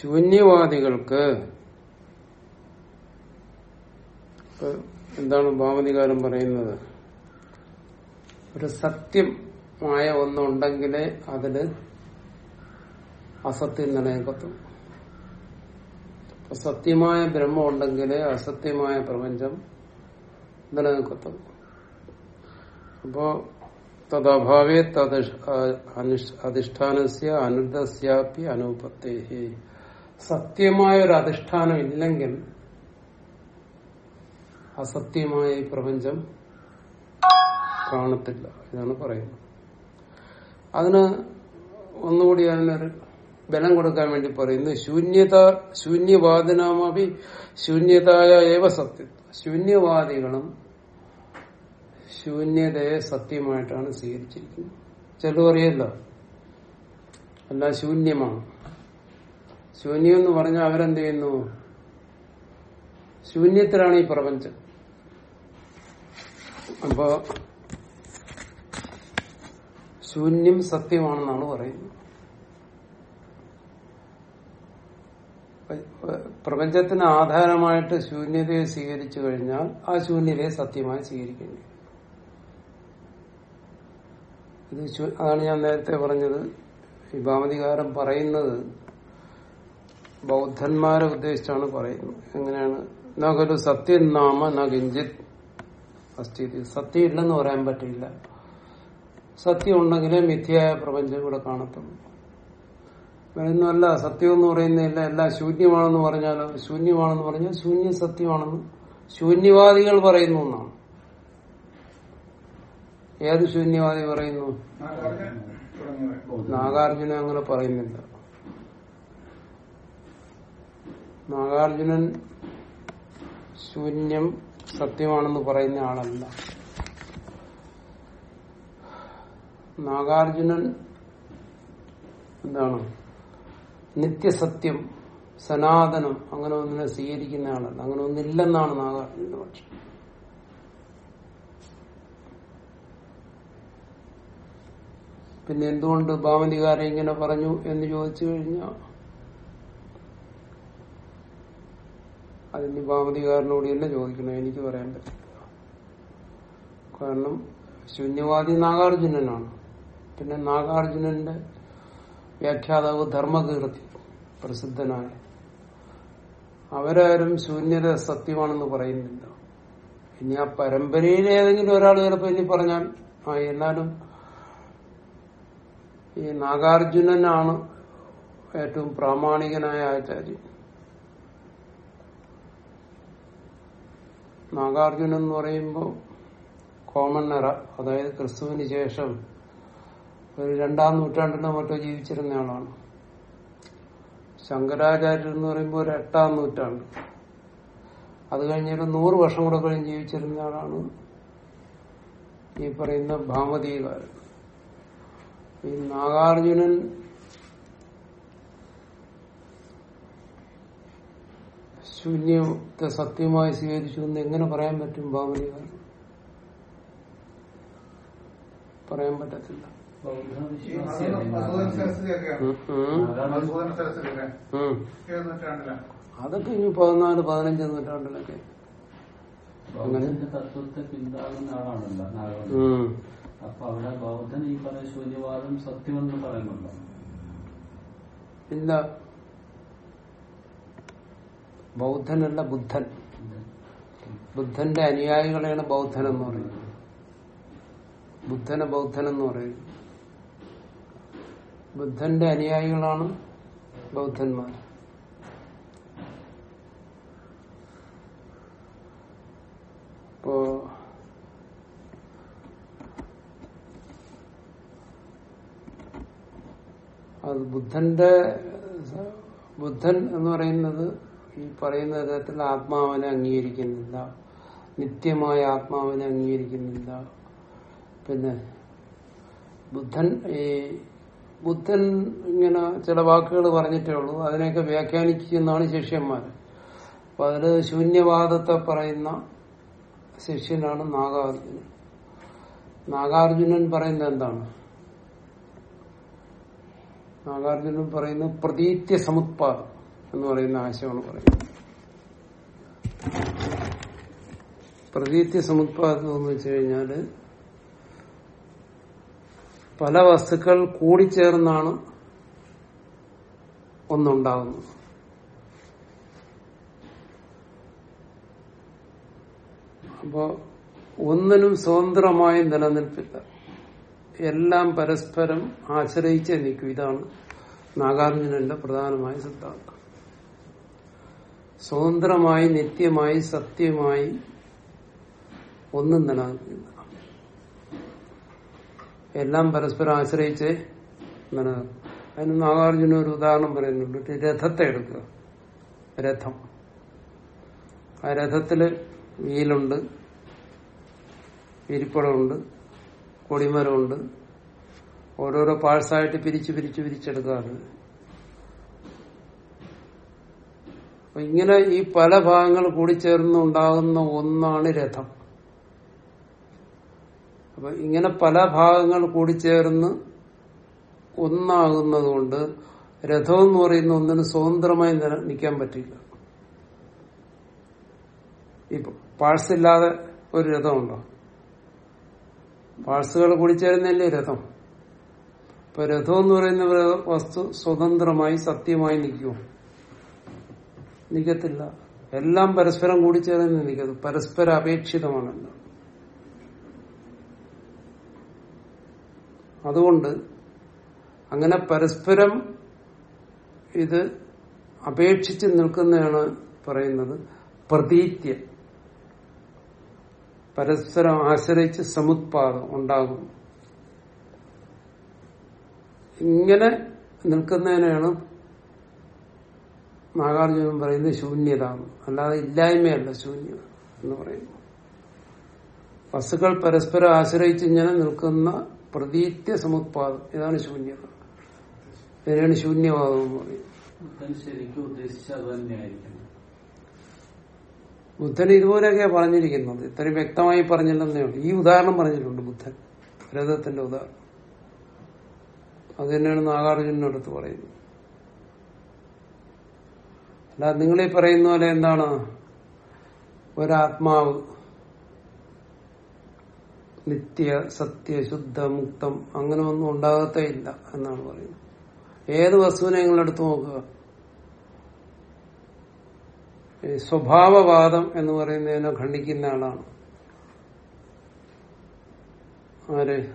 ശൂന്യവാദികൾക്ക് എന്താണ് ഭാവതികാരം പറയുന്നത്? ഒരു സത്യമായ ഒന്നുണ്ടെങ്കിലേ അതിൽ അസത്യം നിലനിൽക്കത്തും സത്യമായ ബ്രഹ്മം ഉണ്ടെങ്കിലേ അസത്യമായ പ്രപഞ്ചം നിലനിൽക്കത്തുള്ളൂ. അപ്പോ തദഭാവേ തദ് അധിഷ്ഠാനസ്യ അനുദസ്യാപി അനുപത്തേ സത്യമായ ഒരു അധിഷ്ഠാനം ഇല്ലെങ്കിൽ അസത്യമായ ഈ പ്രപഞ്ചം കാണത്തില്ല എന്നാണ് പറയുന്നത്. അതിന് ഒന്നുകൂടി അതിനൊരു ബലം കൊടുക്കാൻ വേണ്ടി പറയുന്നു ശൂന്യത ശൂന്യവാദിനാമി ശൂന്യതായ ഏവ സത്യം ശൂന്യവാദികളും ശൂന്യതയെ സത്യമായിട്ടാണ് സ്വീകരിച്ചിരിക്കുന്നത്. ചിലർ അറിയല്ലോ? എല്ലാം ശൂന്യമാണ്. ശൂന്യം എന്ന് പറഞ്ഞാൽ അവരെന്ത് ചെയ്യുന്നു ശൂന്യത്തിലാണ് ഈ പ്രപഞ്ചം. അപ്പോ ശൂന്യം സത്യമാണെന്നാണ് പറയുന്നത്. പ്രപഞ്ചത്തിന് ആധാരമായിട്ട് ശൂന്യതയെ സ്വീകരിച്ചു കഴിഞ്ഞാൽ ആ ശൂന്യതയെ സത്യമായി സ്വീകരിക്കേണ്ടി ഇത് അതാണ് ഞാൻ നേരത്തെ പറഞ്ഞത്. ഈ ഭാമതികാരം പറയുന്നത് ബൗദ്ധന്മാരെ ഉദ്ദേശിച്ചാണ് പറയുന്നത്. എങ്ങനെയാണ്? നകലു സത്യം നാമ നഗിഞ്ചിത് അസ്ഥിതി സത്യം ഇല്ലെന്ന് പറയാൻ പറ്റില്ല സത്യം ഉണ്ടെങ്കിലേ മിഥ്യയായ പ്രപഞ്ചം ഇവിടെ കാണത്തുള്ളൂ. വേറൊന്നുമല്ല സത്യം എന്ന് പറയുന്നില്ല എല്ലാം ശൂന്യമാണെന്ന് പറഞ്ഞാലോ ശൂന്യമാണെന്ന് പറഞ്ഞാൽ ശൂന്യ സത്യമാണെന്ന് ശൂന്യവാദികൾ പറയുന്നു എന്നാണ് ഏത് ശൂന്യവാദി പറയുന്നു? നാഗാർജുന അങ്ങനെ പറയുന്നില്ല. നാഗാർജുനൻ ശൂന്യം സത്യമാണെന്ന് പറയുന്ന ആളല്ല. നാഗാർജുനൻ എന്താണ്? നിത്യസത്യം സനാതനം അങ്ങനെ ഒന്നിനെ സ്വീകരിക്കുന്ന ആളല്ല. അങ്ങനെ ഒന്നില്ലെന്നാണ് നാഗാർജുനന്റെ പക്ഷം. പിന്നെ എന്തുകൊണ്ട് ഭാവനികാരെ ഇങ്ങനെ പറഞ്ഞു എന്ന് ചോദിച്ചു കഴിഞ്ഞാൽ അതിന് ഭാവതികാരനോട് തന്നെ ചോദിക്കണം. എനിക്ക് പറയാൻ പറ്റില്ല. കാരണം ശൂന്യവാദി നാഗാർജുനനാണ്. പിന്നെ നാഗാർജുനന്റെ വ്യാഖ്യാതാവ് ധർമ്മകീർത്തി പ്രസിദ്ധനായ. അവരാരും ശൂന്യത സത്യമാണെന്ന് പറയുന്നില്ല. ഇനി ആ പരമ്പരയിൽ ഏതെങ്കിലും ഒരാൾ ചിലപ്പോൾ ഇനി പറഞ്ഞാൽ ആ എന്നാലും ഈ നാഗാർജുനനാണ് ഏറ്റവും പ്രാമാണികനായ ആചാര്യൻ നാഗാർജുനൻ എന്ന് പറയുമ്പോൾ കോമൺ എറ അതായത് ക്രിസ്തുവിന് ശേഷം ഒരു രണ്ടാം നൂറ്റാണ്ടിലോ മറ്റോ ജീവിച്ചിരുന്ന ആളാണ്. ശങ്കരാചാര്യർ എന്ന് പറയുമ്പോൾ ഒരു എട്ടാം നൂറ്റാണ്ട്. അത് കഴിഞ്ഞൊരു നൂറ് വർഷം കൂടെ കഴിഞ്ഞ് ജീവിച്ചിരുന്ന ആളാണ് ഈ പറയുന്ന ഭാമതീകാരൻ. ഈ നാഗാർജുനൻ ശൂന്യത്തെ സത്യമായി സ്വീകരിച്ചു എന്ന് എങ്ങനെ പറയാൻ പറ്റും ഭാമതീകാരൻ പറയാൻ പറ്റത്തില്ല. അതൊക്കെ ഇനി പതിനാല് പതിനഞ്ച് നൂറ്റാണ്ടിലൊക്കെ. തത്വത്തെ പിന്താങ്ങുന്ന ആളാണല്ലോ. അപ്പൊ അവിടെ ബൗദ്ധൻ ഈ പറഞ്ഞ ശൂന്യവാദം സത്യമെന്ന് പറയുന്നുണ്ടോ ഇല്ല. ബൗദ്ധനല്ല ബുദ്ധൻ. ബുദ്ധന്റെ അനുയായികളെയാണ് ബൗദ്ധൻ എന്ന് പറയുന്നത്. ബുദ്ധനെ ബൗദ്ധൻ എന്ന് പറയും. ബുദ്ധന്റെ അനുയായികളാണ് ബൗദ്ധന്മാർ. ഇപ്പോ അത് ബുദ്ധന്റെ ബുദ്ധൻ എന്ന് പറയുന്നത് ഈ പറയുന്ന തരത്തിൽ ആത്മാവിനെ അംഗീകരിക്കുന്നില്ല. നിത്യമായ ആത്മാവിനെ അംഗീകരിക്കുന്നില്ല. പിന്നെ ബുദ്ധൻ ഈ ബുദ്ധൻ ഇങ്ങനെ ചില വാക്കുകൾ പറഞ്ഞിട്ടേ ഉള്ളൂ. അതിനെയൊക്കെ വ്യാഖ്യാനിക്കുന്നതാണ് ശിഷ്യന്മാർ. അപ്പൊ അതിൽ ശൂന്യവാദത്തെ പറയുന്ന ശിഷ്യനാണ് നാഗാർജുനൻ. നാഗാർജുനൻ പറയുന്നത് എന്താണ്? നാഗാർജുനൻ പറയുന്നത് പ്രതീത്യ സമുത്പാദം. എന്ന് പറയുന്ന ആശയമാണ് പറയുന്നത്. പ്രതീത്യ സമുത്പാദനം എന്ന് വെച്ച് കഴിഞ്ഞാൽ പല വസ്തുക്കൾ കൂടിച്ചേർന്നാണ് ഒന്നുണ്ടാകുന്നത് അപ്പോ ഒന്നിനും സ്വതന്ത്രമായി നിലനിൽപ്പില്ല. എല്ലാം പരസ്പരം ആശ്രയിച്ചേ നിൽക്കും. ഇതാണ് നാഗാർജുനന്റെ പ്രധാനമായ സിദ്ധാന്തം. സ്വതന്ത്രമായി നിത്യമായി സത്യമായി ഒന്നും നിലനിൽക്കില്ല എല്ലാം പരസ്പരം ആശ്രയിച്ച് നിലനിൽക്കും അതിന് നാഗാർജുന ഒരു ഉദാഹരണം പറയുന്നുണ്ട്. രഥത്തെ എടുക്കുക. രഥം. ആ രഥത്തിൽ വീലുണ്ട് ഇരിപ്പടമുണ്ട് കൊടിമരമുണ്ട്. ഓരോരോ പാഴ്സായിട്ട് പിരിച്ച് പിരിച്ച് പിരിച്ചെടുക്കാറ് അപ്പൊ ഇങ്ങനെ ഈ പല ഭാഗങ്ങൾ കൂടി ചേർന്നുണ്ടാകുന്ന ഒന്നാണ് രഥം. അപ്പൊ ഇങ്ങനെ പല ഭാഗങ്ങൾ കൂടിച്ചേർന്ന് ഒന്നാകുന്നത് കൊണ്ട് രഥം എന്ന് പറയുന്ന ഒന്നിന് സ്വതന്ത്രമായി നിൽക്കാൻ പറ്റില്ല. ഇപ്പൊ പാഴ്സ് ഇല്ലാതെ ഒരു രഥമുണ്ടോ പാഴ്സുകൾ കൂടി ചേരുന്നല്ലേ രഥം. ഇപ്പൊ രഥം എന്ന് പറയുന്ന വസ്തു സ്വതന്ത്രമായി സത്യമായി നിൽക്കുമോ നിൽക്കത്തില്ല. എല്ലാം പരസ്പരം കൂടി കൂടിച്ചേർന്ന് നിൽക്കുന്നു. പരസ്പര അപേക്ഷിതമാണല്ലോ അതുകൊണ്ട് അങ്ങനെ പരസ്പരം ഇത് അപേക്ഷിച്ച് നിൽക്കുന്നതാണ് പറയുന്നത് പ്രതീത്യ. പരസ്പരം ആശ്രയിച്ച് സമുത്പാദം ഉണ്ടാകും. ഇങ്ങനെ നിൽക്കുന്നതിനാണ് നാഗാർജുനൻ പറയുന്നത് ശൂന്യത അല്ലാതെ ഇല്ലായ്മയല്ല ശൂന്യത എന്ന് പറയുന്നു. വസ്തുക്കൾ പരസ്പരം ആശ്രയിച്ച് ഇങ്ങനെ നിൽക്കുന്ന പ്രതീത്യ സമുത്പാദം ഇതാണ് ശൂന്യത. ഇതിനാണ് ശൂന്യവാദം എന്ന് പറയുന്നത്. ബുദ്ധൻ ഇതുപോലെയൊക്കെ പറഞ്ഞിരിക്കുന്നത്. ഇത്രയും വ്യക്തമായി പറഞ്ഞില്ലെന്നേ ഉള്ളൂ. ഈ ഉദാഹരണം പറഞ്ഞിട്ടുണ്ട് ബുദ്ധൻ രഥത്തിന്റെ ഉദാഹരണം. അത് തന്നെയാണ് നാഗാർജുനടുത്ത് പറയുന്നത്. അല്ല നിങ്ങളീ പറയുന്ന പോലെ എന്താണ്? ഒരാത്മാവ് നിത്യ സത്യ ശുദ്ധ മുക്തം അങ്ങനെ ഒന്നും ഉണ്ടാകത്തേ ഇല്ല എന്നാണ് പറയുന്നത്. ഏത് വസ്തുവിനെ നിങ്ങൾ എടുത്തു നോക്കുക? സ്വഭാവവാദം എന്ന് പറയുന്നതിനെ ഖണ്ഡിക്കുന്ന ആളാണ്. ആര്?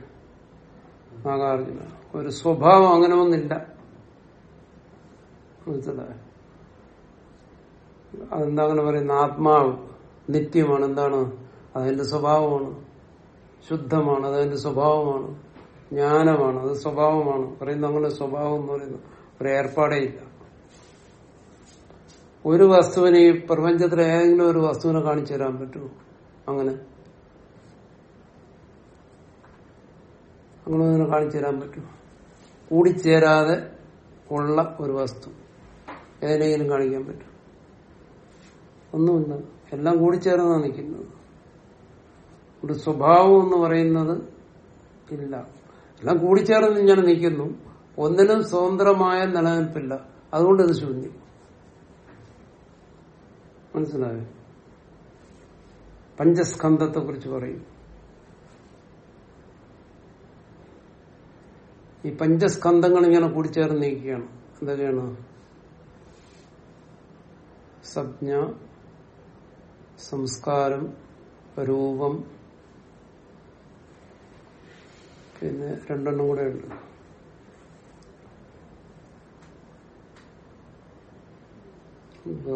നാഗാർജുന. ഒരു സ്വഭാവം അങ്ങനെ ഒന്നില്ല മനസ്സിലായോ? അതെന്താ പറയുന്ന ആത്മാവ് നിത്യമാണ്. എന്താണ്? അതിന്റെ സ്വഭാവമാണ്. ശുദ്ധമാണ്. അതതിന്റെ സ്വഭാവമാണ്. ജ്ഞാനമാണ്. അത് സ്വഭാവമാണ്. പറയുന്ന അങ്ങനെ സ്വഭാവം എന്ന് പറയുന്നു ഒരു ഏർപ്പാടേ ഇല്ല. ഒരു വസ്തുവിനെ ഈ ഏതെങ്കിലും ഒരു വസ്തുവിനെ കാണിച്ചു തരാൻ പറ്റുമോ? അങ്ങനെ. അങ്ങനെ ഒന്നിനെ കാണിച്ചു തരാൻ പറ്റുമോ? കൂടിച്ചേരാതെ ഉള്ള ഒരു വസ്തു. ഏതിനെങ്കിലും കാണിക്കാൻ പറ്റും ഒന്നുമില്ല. എല്ലാം കൂടി ചേർന്നാണ് നിൽക്കുന്നത് ഒരു സ്വഭാവം എന്ന് പറയുന്നത് ഇല്ല. എല്ലാം കൂടിച്ചേർന്ന് ഞാൻ നിൽക്കുന്നു. ഒന്നിനും സ്വതന്ത്രമായ നിലനിൽപ്പില്ല. അതുകൊണ്ട് ഇത് ശൂന്യം. മനസ്സിലായോ? പഞ്ചസ്കന്ധത്തെ കുറിച്ച് പറയും. ഈ പഞ്ചസ്കന്ധങ്ങൾ ഇങ്ങനെ കൂടിച്ചേർന്ന് നീക്കുകയാണ് എന്തൊക്കെയാണ് സംജ്ഞ സംസ്കാരം രൂപം പിന്നെ രണ്ടെണ്ണം കൂടെ ഉണ്ട്. ഇപ്പോ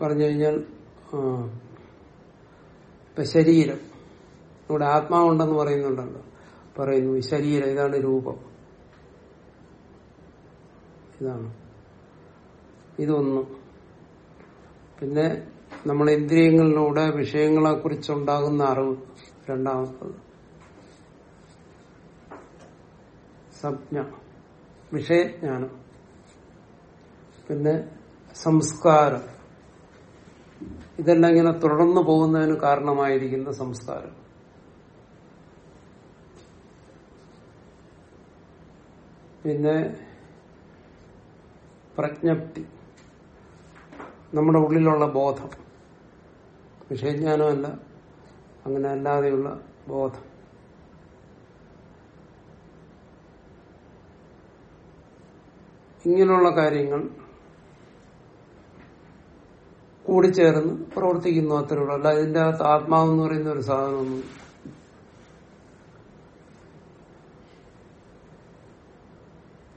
പറഞ്ഞു കഴിഞ്ഞാൽ ഇപ്പൊ ശരീരം. ഇവിടെ ആത്മാവുണ്ടെന്ന് പറയുന്നുണ്ടല്ലോ. പറയുന്നു ശരീരം ഇതാണ് രൂപം. ഇതാണ്. ഇതൊന്ന് പിന്നെ നമ്മൾ ഇന്ദ്രിയങ്ങളിലൂടെ വിഷയങ്ങളെ കുറിച്ചുണ്ടാകുന്ന അറിവ് രണ്ടാമത്തത്. സംജ്ഞ വിഷയജ്ഞാനം. പിന്നെ സംസ്കാരം. ഇതെല്ലാം ഇങ്ങനെ തുടർന്നു പോകുന്നതിന് കാരണമായിരിക്കുന്ന സംസ്കാരം. പിന്നെ പ്രജ്ഞപ്തി. നമ്മുടെ ഉള്ളിലുള്ള ബോധം. വിഷയജ്ഞാനമല്ല അങ്ങനെ അല്ലാതെയുള്ള ബോധം. ഇങ്ങനെയുള്ള കാര്യങ്ങൾ കൂടിച്ചേർന്ന് പ്രവർത്തിക്കുന്നു അത്രയുള്ളൂ അല്ല ഇതിന്റെ അകത്ത് ആത്മാവെന്ന് പറയുന്ന ഒരു സാധനമൊന്നും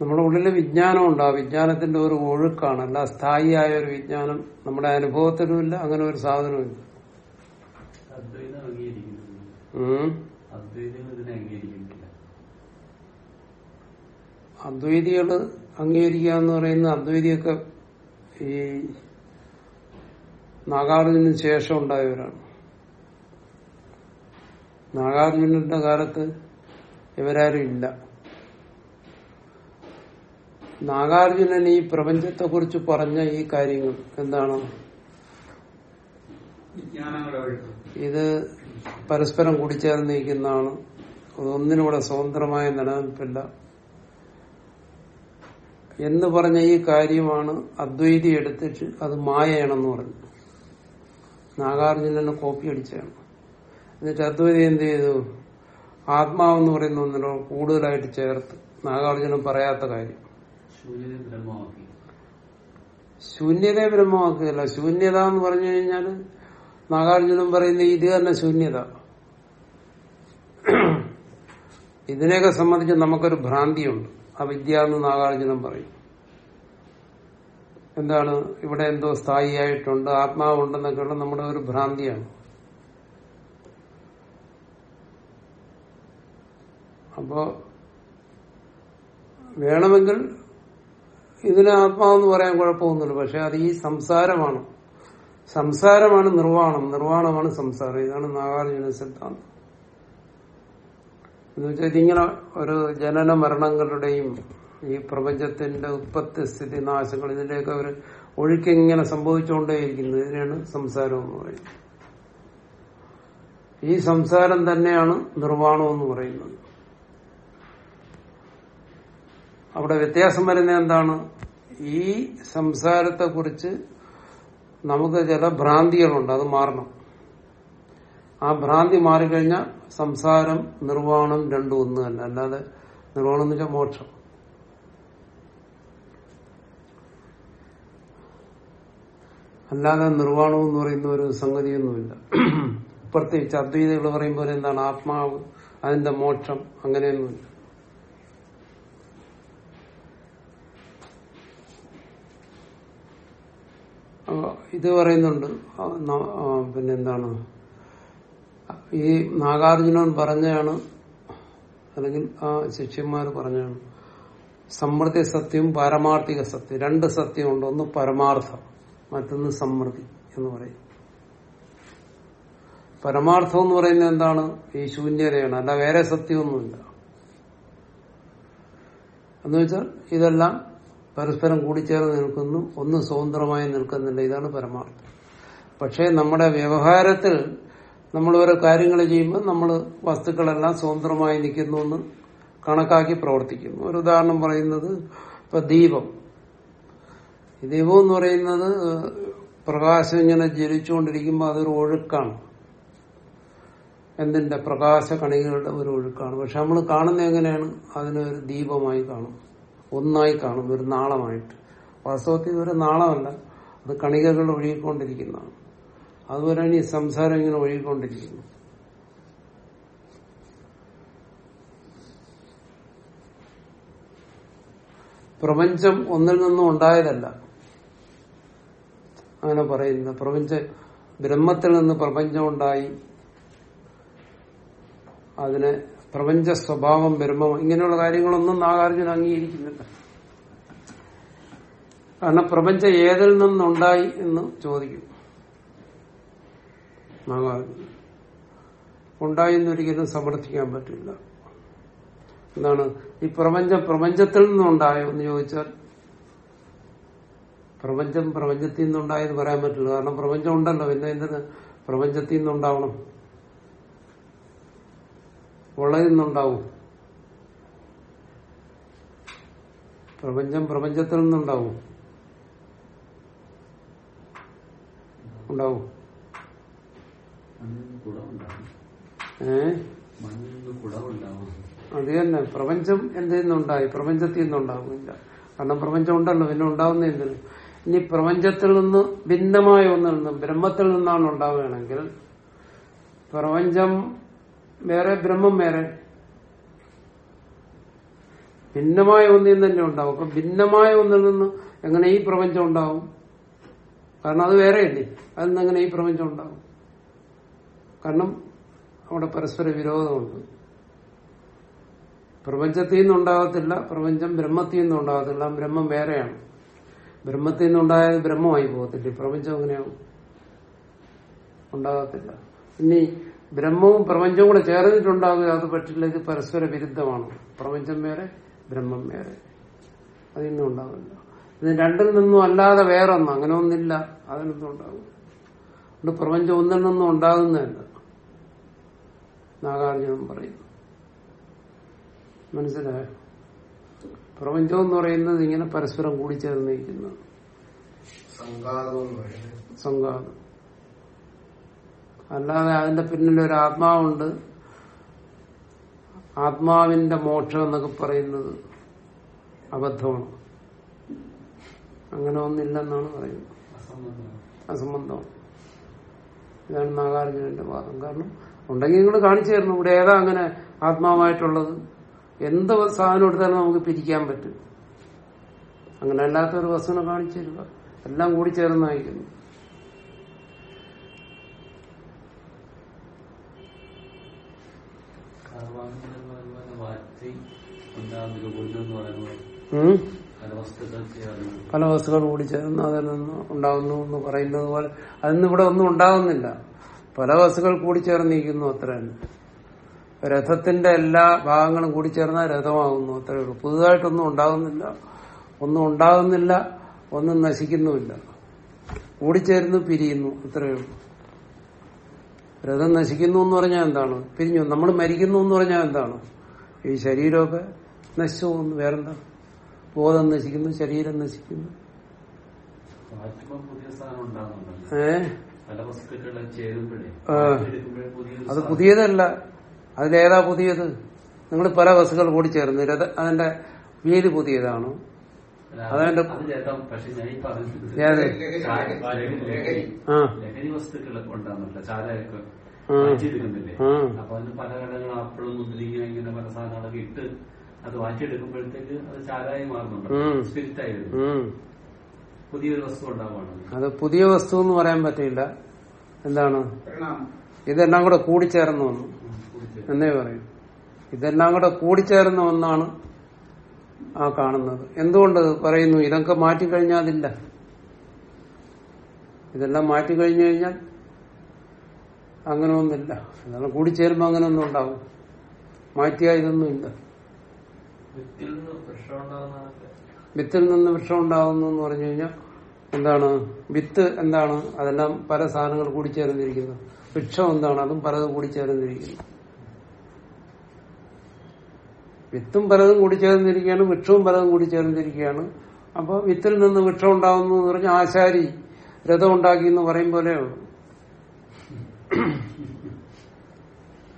നമ്മുടെ ഉള്ളിൽ വിജ്ഞാനമുണ്ട് ആ വിജ്ഞാനത്തിന്റെ ഒരു ഒഴുക്കാണ്. അല്ല സ്ഥായിയായ ഒരു വിജ്ഞാനം നമ്മുടെ അനുഭവത്തിലുമില്ല അങ്ങനെ ഒരു സാധനമില്ല അദ്വൈതികൾ അംഗീകരിക്കുക എന്ന് പറയുന്ന അദ്വൈതിയൊക്കെ ഈ നാഗാർജുനു ശേഷം ഉണ്ടായവരാണ്. നാഗാർജുനന്റെ കാലത്ത് ഇവരാരും ഇല്ല. നാഗാർജുനൻ ഈ പ്രപഞ്ചത്തെ കുറിച്ച് പറഞ്ഞ ഈ കാര്യങ്ങൾ എന്താണ്? ഇത് പരസ്പരം കൂടിച്ചേർന്നിരിക്കുന്നതാണ്. അതൊന്നിനൂടെ സ്വതന്ത്രമായ നിലനിൽപ്പില്ല. എന്ന് പറഞ്ഞ ഈ കാര്യമാണ് അദ്വൈതി എടുത്തിട്ട് അത് മായയാണെന്ന് പറഞ്ഞു. നാഗാർജുനന് കോപ്പി അടിച്ചാണ് എന്നിട്ട് അദ്വൈതി എന്ത് ചെയ്തു? ആത്മാവെന്ന് പറയുന്ന ഒന്നിനോട് കൂടുതലായിട്ട് ചേർത്ത് നാഗാർജുനൻ പറയാത്ത കാര്യം. ശൂന്യതയെ ബ്രഹ്മമാക്കുകയല്ല ശൂന്യത എന്ന് പറഞ്ഞു കഴിഞ്ഞാൽ നാഗാർജുനം പറയുന്ന ഇത് തന്നെ ശൂന്യത. ഇതിനെയൊക്കെ സംബന്ധിച്ച് നമുക്കൊരു ഭ്രാന്തിയുണ്ട്. അവിദ്യ എന്ന് നാഗാർജുനം പറയും. എന്താണ്? ഇവിടെ എന്തോ സ്ഥായിയായിട്ടുണ്ട് ആത്മാവുണ്ടെന്നൊക്കെയുള്ള നമ്മുടെ ഒരു ഭ്രാന്തിയാണ്. അപ്പോ വേണമെങ്കിൽ ഇതിന് ആത്മാവെന്ന് പറയാൻ കുഴപ്പമൊന്നുമില്ല. പക്ഷെ അത് ഈ സംസാരമാണ്. സംസാരമാണ് നിർവാണം നിർവാണമാണ് സംസാരം. ഇതാണ് നാഗാർജുന സിദ്ധാന്തം. എന്ന് വെച്ചാൽ ഇതിങ്ങനെ ഒരു ജനന മരണങ്ങളുടെയും ഈ പ്രപഞ്ചത്തിന്റെ ഉത്പത്തി സ്ഥിതി നാശങ്ങൾ ഇതിന്റെയൊക്കെ ഒരു ഒഴുക്കിങ്ങനെ സംഭവിച്ചുകൊണ്ടേയിരിക്കുന്നത് ഇതിനാണ് സംസാരം എന്ന് പറയുന്നത്. ഈ സംസാരം തന്നെയാണ് നിർവാണം എന്ന് പറയുന്നത്. അവിടെ വ്യത്യാസം വരുന്നത് എന്താണ്? ഈ സംസാരത്തെ കുറിച്ച് നമുക്ക് ചില ഭ്രാന്തികളുണ്ട് അത് മാറണം. ആ ഭ്രാന്തി മാറിക്കഴിഞ്ഞാൽ സംസാരം നിർവാണം രണ്ടും ഒന്ന് തന്നെ അല്ലാതെ നിർവാണം എന്ന് വെച്ചാൽ മോക്ഷം. അല്ലാതെ നിർവാണം എന്ന് പറയുന്ന ഒരു സംഗതിയൊന്നുമില്ല. പ്രത്യേകിച്ച് അദ്വൈതകൾ പറയുമ്പോൾ എന്താണ്? ആത്മാവ് അതിന്റെ മോക്ഷം അങ്ങനെയൊന്നുമില്ല. ഇത് പറയുന്നുണ്ട്. പിന്നെന്താണ്? ഈ നാഗാർജുനൻ പറഞ്ഞാണ് അല്ലെങ്കിൽ ആ ശിഷ്യന്മാർ പറഞ്ഞാണ് സമൃദ്ധി സത്യവും പാരമാർത്ഥിക സത്യം. രണ്ട് സത്യമുണ്ട്. ഒന്ന് പരമാർത്ഥം മറ്റൊന്ന് സമൃദ്ധി എന്ന് പറയും. പരമാർത്ഥം എന്ന് പറയുന്നത് എന്താണ്? ഈ ശൂന്യതയാണ്. അല്ല വേറെ സത്യമൊന്നുമില്ല. എന്ന് വെച്ചാൽ ഇതെല്ലാം പരസ്പരം കൂടിച്ചേർന്ന് നിൽക്കുന്നു ഒന്നും സ്വതന്ത്രമായി നിൽക്കുന്നില്ല. ഇതാണ് പരമാർത്ഥം. പക്ഷേ നമ്മുടെ വ്യവഹാരത്തിൽ നമ്മൾ ഓരോ കാര്യങ്ങൾ ചെയ്യുമ്പോൾ നമ്മൾ വസ്തുക്കളെല്ലാം സ്വതന്ത്രമായി നിൽക്കുന്നു എന്ന് കണക്കാക്കി പ്രവർത്തിക്കുന്നു. ഒരു ഉദാഹരണം പറയുന്നത് ഇപ്പൊ ദീപം. ദീപം എന്ന് പറയുന്നത് പ്രകാശം ഇങ്ങനെ ജ്വലിച്ചുകൊണ്ടിരിക്കുമ്പോൾ അതൊരു ഒഴുക്കാണ്. എന്തിന്റെ? പ്രകാശ കണികകളുടെ ഒരു ഒഴുക്കാണ്. പക്ഷെ നമ്മൾ കാണുന്നത് എങ്ങനെയാണ്? അതിനൊരു ദീപമായി കാണും ഒന്നായി കാണും. ഒരു നാളമായിട്ട്. വാസ്തവത്തിൽ ഒരു നാളമല്ല. അത് കണികകൾ ഒഴുകിക്കൊണ്ടിരിക്കുന്നതാണ്. അതുപോലെയാണ് ഈ സംസാരം ഇങ്ങനെ ഒഴുകിക്കൊണ്ടിരിക്കുന്നു. പ്രപഞ്ചം ഒന്നിൽ നിന്നും ഉണ്ടായതല്ല. അങ്ങനെ പറയുന്ന. പ്രപഞ്ച ബ്രഹ്മത്തിൽ നിന്ന് പ്രപഞ്ചം ഉണ്ടായി. അതിന് പ്രപഞ്ച സ്വഭാവം ബ്രഹ്മം ഇങ്ങനെയുള്ള കാര്യങ്ങളൊന്നും നാഗാർജുന അംഗീകരിക്കുന്നില്ല. കാരണം പ്രപഞ്ച ഏതിൽ നിന്നുണ്ടായി എന്ന് ചോദിക്കും. നാഗാർജുന. ഉണ്ടായി എന്നൊരിക്കലും സമർത്ഥിക്കാൻ പറ്റില്ല. എന്താണ്? ഈ പ്രപഞ്ചം പ്രപഞ്ചത്തിൽ നിന്നുണ്ടായോ എന്ന് ചോദിച്ചാൽ പ്രപഞ്ചം പ്രപഞ്ചത്തിൽ നിന്നുണ്ടായെന്ന് പറയാൻ പറ്റില്ല. കാരണം പ്രപഞ്ചം ഉണ്ടല്ലോ. പിന്നെ എന്തിന്? പ്രപഞ്ചത്തിൽ നിന്നുണ്ടാവണം. പൊളയുന്നുണ്ടാവും പ്രപഞ്ചം പ്രപഞ്ചത്തിൽ നിന്നുണ്ടാവും. ഉണ്ടാവും. അത് തന്നെ. പ്രപഞ്ചം എന്തിൽ നിന്നുണ്ടായി പ്രപഞ്ചത്തിൽ നിന്നുണ്ടാവില്ല കാരണം പ്രപഞ്ചം ഉണ്ടല്ലോ. പിന്നെ ഉണ്ടാവുന്ന എന്തിന് ഇനി പ്രപഞ്ചത്തിൽ നിന്ന് ഭിന്നമായ ഒന്നിൽ നിന്നും ബ്രഹ്മത്തിൽ നിന്നാണ് ഉണ്ടാവുകയാണെങ്കിൽ പ്രപഞ്ചം വേറെ ബ്രഹ്മം വേറെ. ഭിന്നമായ ഒന്നിൽ നിന്ന് തന്നെ ഉണ്ടാവും. അപ്പൊ ഭിന്നമായ ഒന്നിൽ നിന്ന് എങ്ങനെ ഈ പ്രപഞ്ചം ഉണ്ടാവും? കാരണം അത് വേറെയല്ലേ? അതിൽ നിന്ന് എങ്ങനെ ഈ പ്രപഞ്ചം ഉണ്ടാവും? കാരണം അവിടെ പരസ്പര വിരോധമുണ്ട്. പ്രപഞ്ചത്തിൽ നിന്നുണ്ടാകത്തില്ല പ്രപഞ്ചം ബ്രഹ്മത്തിൽ നിന്നുണ്ടാകത്തില്ല ബ്രഹ്മം വേറെയാണ്. ബ്രഹ്മത്തിൽ നിന്നുണ്ടായത് ബ്രഹ്മമായി പോകത്തില്ല. പ്രപഞ്ചം എങ്ങനെയാവും ഉണ്ടാകത്തില്ല. ഇനി ബ്രഹ്മവും പ്രപഞ്ചവും കൂടെ ചേർന്നിട്ടുണ്ടാകുക അത് പറ്റില്ല ഇത് പരസ്പര വിരുദ്ധമാണ്. പ്രപഞ്ചം വേറെ ബ്രഹ്മം വേറെ. അതിന്നും ഉണ്ടാവില്ല ഇത് രണ്ടിൽ നിന്നും അല്ലാതെ വേറെ ഒന്നും അങ്ങനെ ഒന്നില്ല. അതിനൊന്നും ഉണ്ടാകും. അതുകൊണ്ട് പ്രപഞ്ചം ഒന്നിൽ നിന്നും ഉണ്ടാകുന്നതല്ല. നാഗാർജുനൻ പറയുന്നു. മനസ്സിലായോ? പ്രപഞ്ചം എന്ന് പറയുന്നത് ഇങ്ങനെ പരസ്പരം കൂടിച്ചേർന്നിരിക്കുന്നു. സംഘാതം സംഘാതം. അല്ലാതെ അതിന്റെ പിന്നിൽ ഒരു ആത്മാവുണ്ട്. ആത്മാവിന്റെ മോക്ഷം എന്നൊക്കെ പറയുന്നത് അബദ്ധമാണ്. അങ്ങനെ ഒന്നില്ലെന്നാണ് പറയുന്നത്. അസംബന്ധമാണ്. ഇതാണ് നാഗാർജുനന്റെ വാദം. കാരണം ഉണ്ടെങ്കിൽ നിങ്ങൾ കാണിച്ചു തരണം. ഇവിടെ ഏതാ അങ്ങനെ ആത്മാവായിട്ടുള്ളത്? എന്ത് സാധനം എടുത്താലും നമുക്ക് പിരിക്കാൻ പറ്റും. അങ്ങനെ അല്ലാത്ത ഒരു വസ്തുവിനെ കാണിച്ചു തരിക. എല്ലാം കൂടി ചേർന്നായിരിക്കുന്നു സർവാംഗങ്ങൾ അതുപോലെ വാറ്റി ഉണ്ടാകുന്ന രൂപം എന്ന് പറയുന്നത് ഉം? പല വസ്തുക്കൾ കൂടി ചേർന്ന് അതിൽ നിന്ന് ഉണ്ടാകുന്നു എന്ന് പറയുന്നത് പോലെ അതിന്ന് ഇവിടെ ഒന്നും ഉണ്ടാകുന്നില്ല. പല വസ്തുക്കൾ കൂടി ചേർന്നിരിക്കുന്നു അത്ര രഥത്തിന്റെ എല്ലാ ഭാഗങ്ങളും കൂടി ചേർന്നാൽ രഥമാകുന്നു. അത്രയേ ഉള്ളൂ. പുതുതായിട്ടൊന്നും ഉണ്ടാകുന്നില്ല. ഒന്നും ഉണ്ടാകുന്നില്ല. ഒന്നും നശിക്കുന്നുമില്ല. കൂടിച്ചേരുന്നു പിരിയുന്നു. അത്രയേ ഉള്ളൂ. രഥം നശിക്കുന്നു എന്ന് പറഞ്ഞാൽ എന്താണ്? പിരിഞ്ഞു. നമ്മൾ മരിക്കുന്നു എന്ന് പറഞ്ഞാൽ എന്താണ്? ഈ ശരീരമൊക്കെ നശിച്ചു പോകുന്നു വേറെന്താ? ബോധം നശിക്കുന്നു ശരീരം നശിക്കുന്നു. ഏ. അത്. പുതിയതല്ല. അതിലേതാ പുതിയത്? നിങ്ങൾ പല ബസ്സുകൾ കൂടി ചേർന്ന് അതിന്റെ വീൽ പുതിയതാണോ? അതെന്റെ. അപ്പൊ അതിന് പല ഘടകങ്ങൾ ആപ്പിളും മുന്തിരിങ്ങ ഇങ്ങനെ പല സാധനങ്ങളൊക്കെ ഇട്ട് അത് വാറ്റിയെടുക്കുമ്പോഴത്തേക്ക് അത് ചാരായി മാറുന്നുണ്ട്. സ്പിരിറ്റ് ആയി പുതിയൊരു വസ്തു ഉണ്ടാവുകയാണ്. അത് പുതിയ വസ്തു എന്ന് പറയാൻ പറ്റില്ല. എന്താണ്? ഇതെല്ലാം കൂടെ കൂടിച്ചേർന്ന ഒന്ന്. എന്നേ പറയും. ഇതെല്ലാം കൂടെ കൂടിച്ചേർന്ന ഒന്നാണ് ആ കാണുന്നത്. എന്തുകൊണ്ട് പറയുന്നു? ഇതൊക്കെ മാറ്റിക്കഴിഞ്ഞാൽ അതില്ല. ഇതെല്ലാം മാറ്റി കഴിഞ്ഞു കഴിഞ്ഞാൽ അങ്ങനെ ഒന്നില്ല ഇതെല്ലാം കൂടിച്ചേരുമ്പോ അങ്ങനെ ഒന്നും ഉണ്ടാവും. മാറ്റിയാ ഇതൊന്നും ഇല്ല വിത്തിൽ നിന്ന് വൃക്ഷം ഉണ്ടാകുന്നു എന്ന് പറഞ്ഞു കഴിഞ്ഞാൽ എന്താണ്? വിത്ത് എന്താണ്? അതെല്ലാം പല സാധനങ്ങൾ കൂടി ചേർന്നിരിക്കുന്നു വൃക്ഷം എന്താണ്? അതും പലതും കൂടി ചേർന്നിരിക്കുന്നു വിത്തും പലതും കൂടി ചേർന്നിരിക്കുകയാണ് വൃക്ഷവും പലതും കൂടി ചേർന്നിരിക്കുകയാണ് അപ്പൊ വിത്തിൽ നിന്ന് വൃക്ഷം ഉണ്ടാകുന്നു എന്ന് പറഞ്ഞാൽ ആശാരി രഥം ഉണ്ടാക്കി എന്ന് പറയും പോലെ ഉള്ളൂ.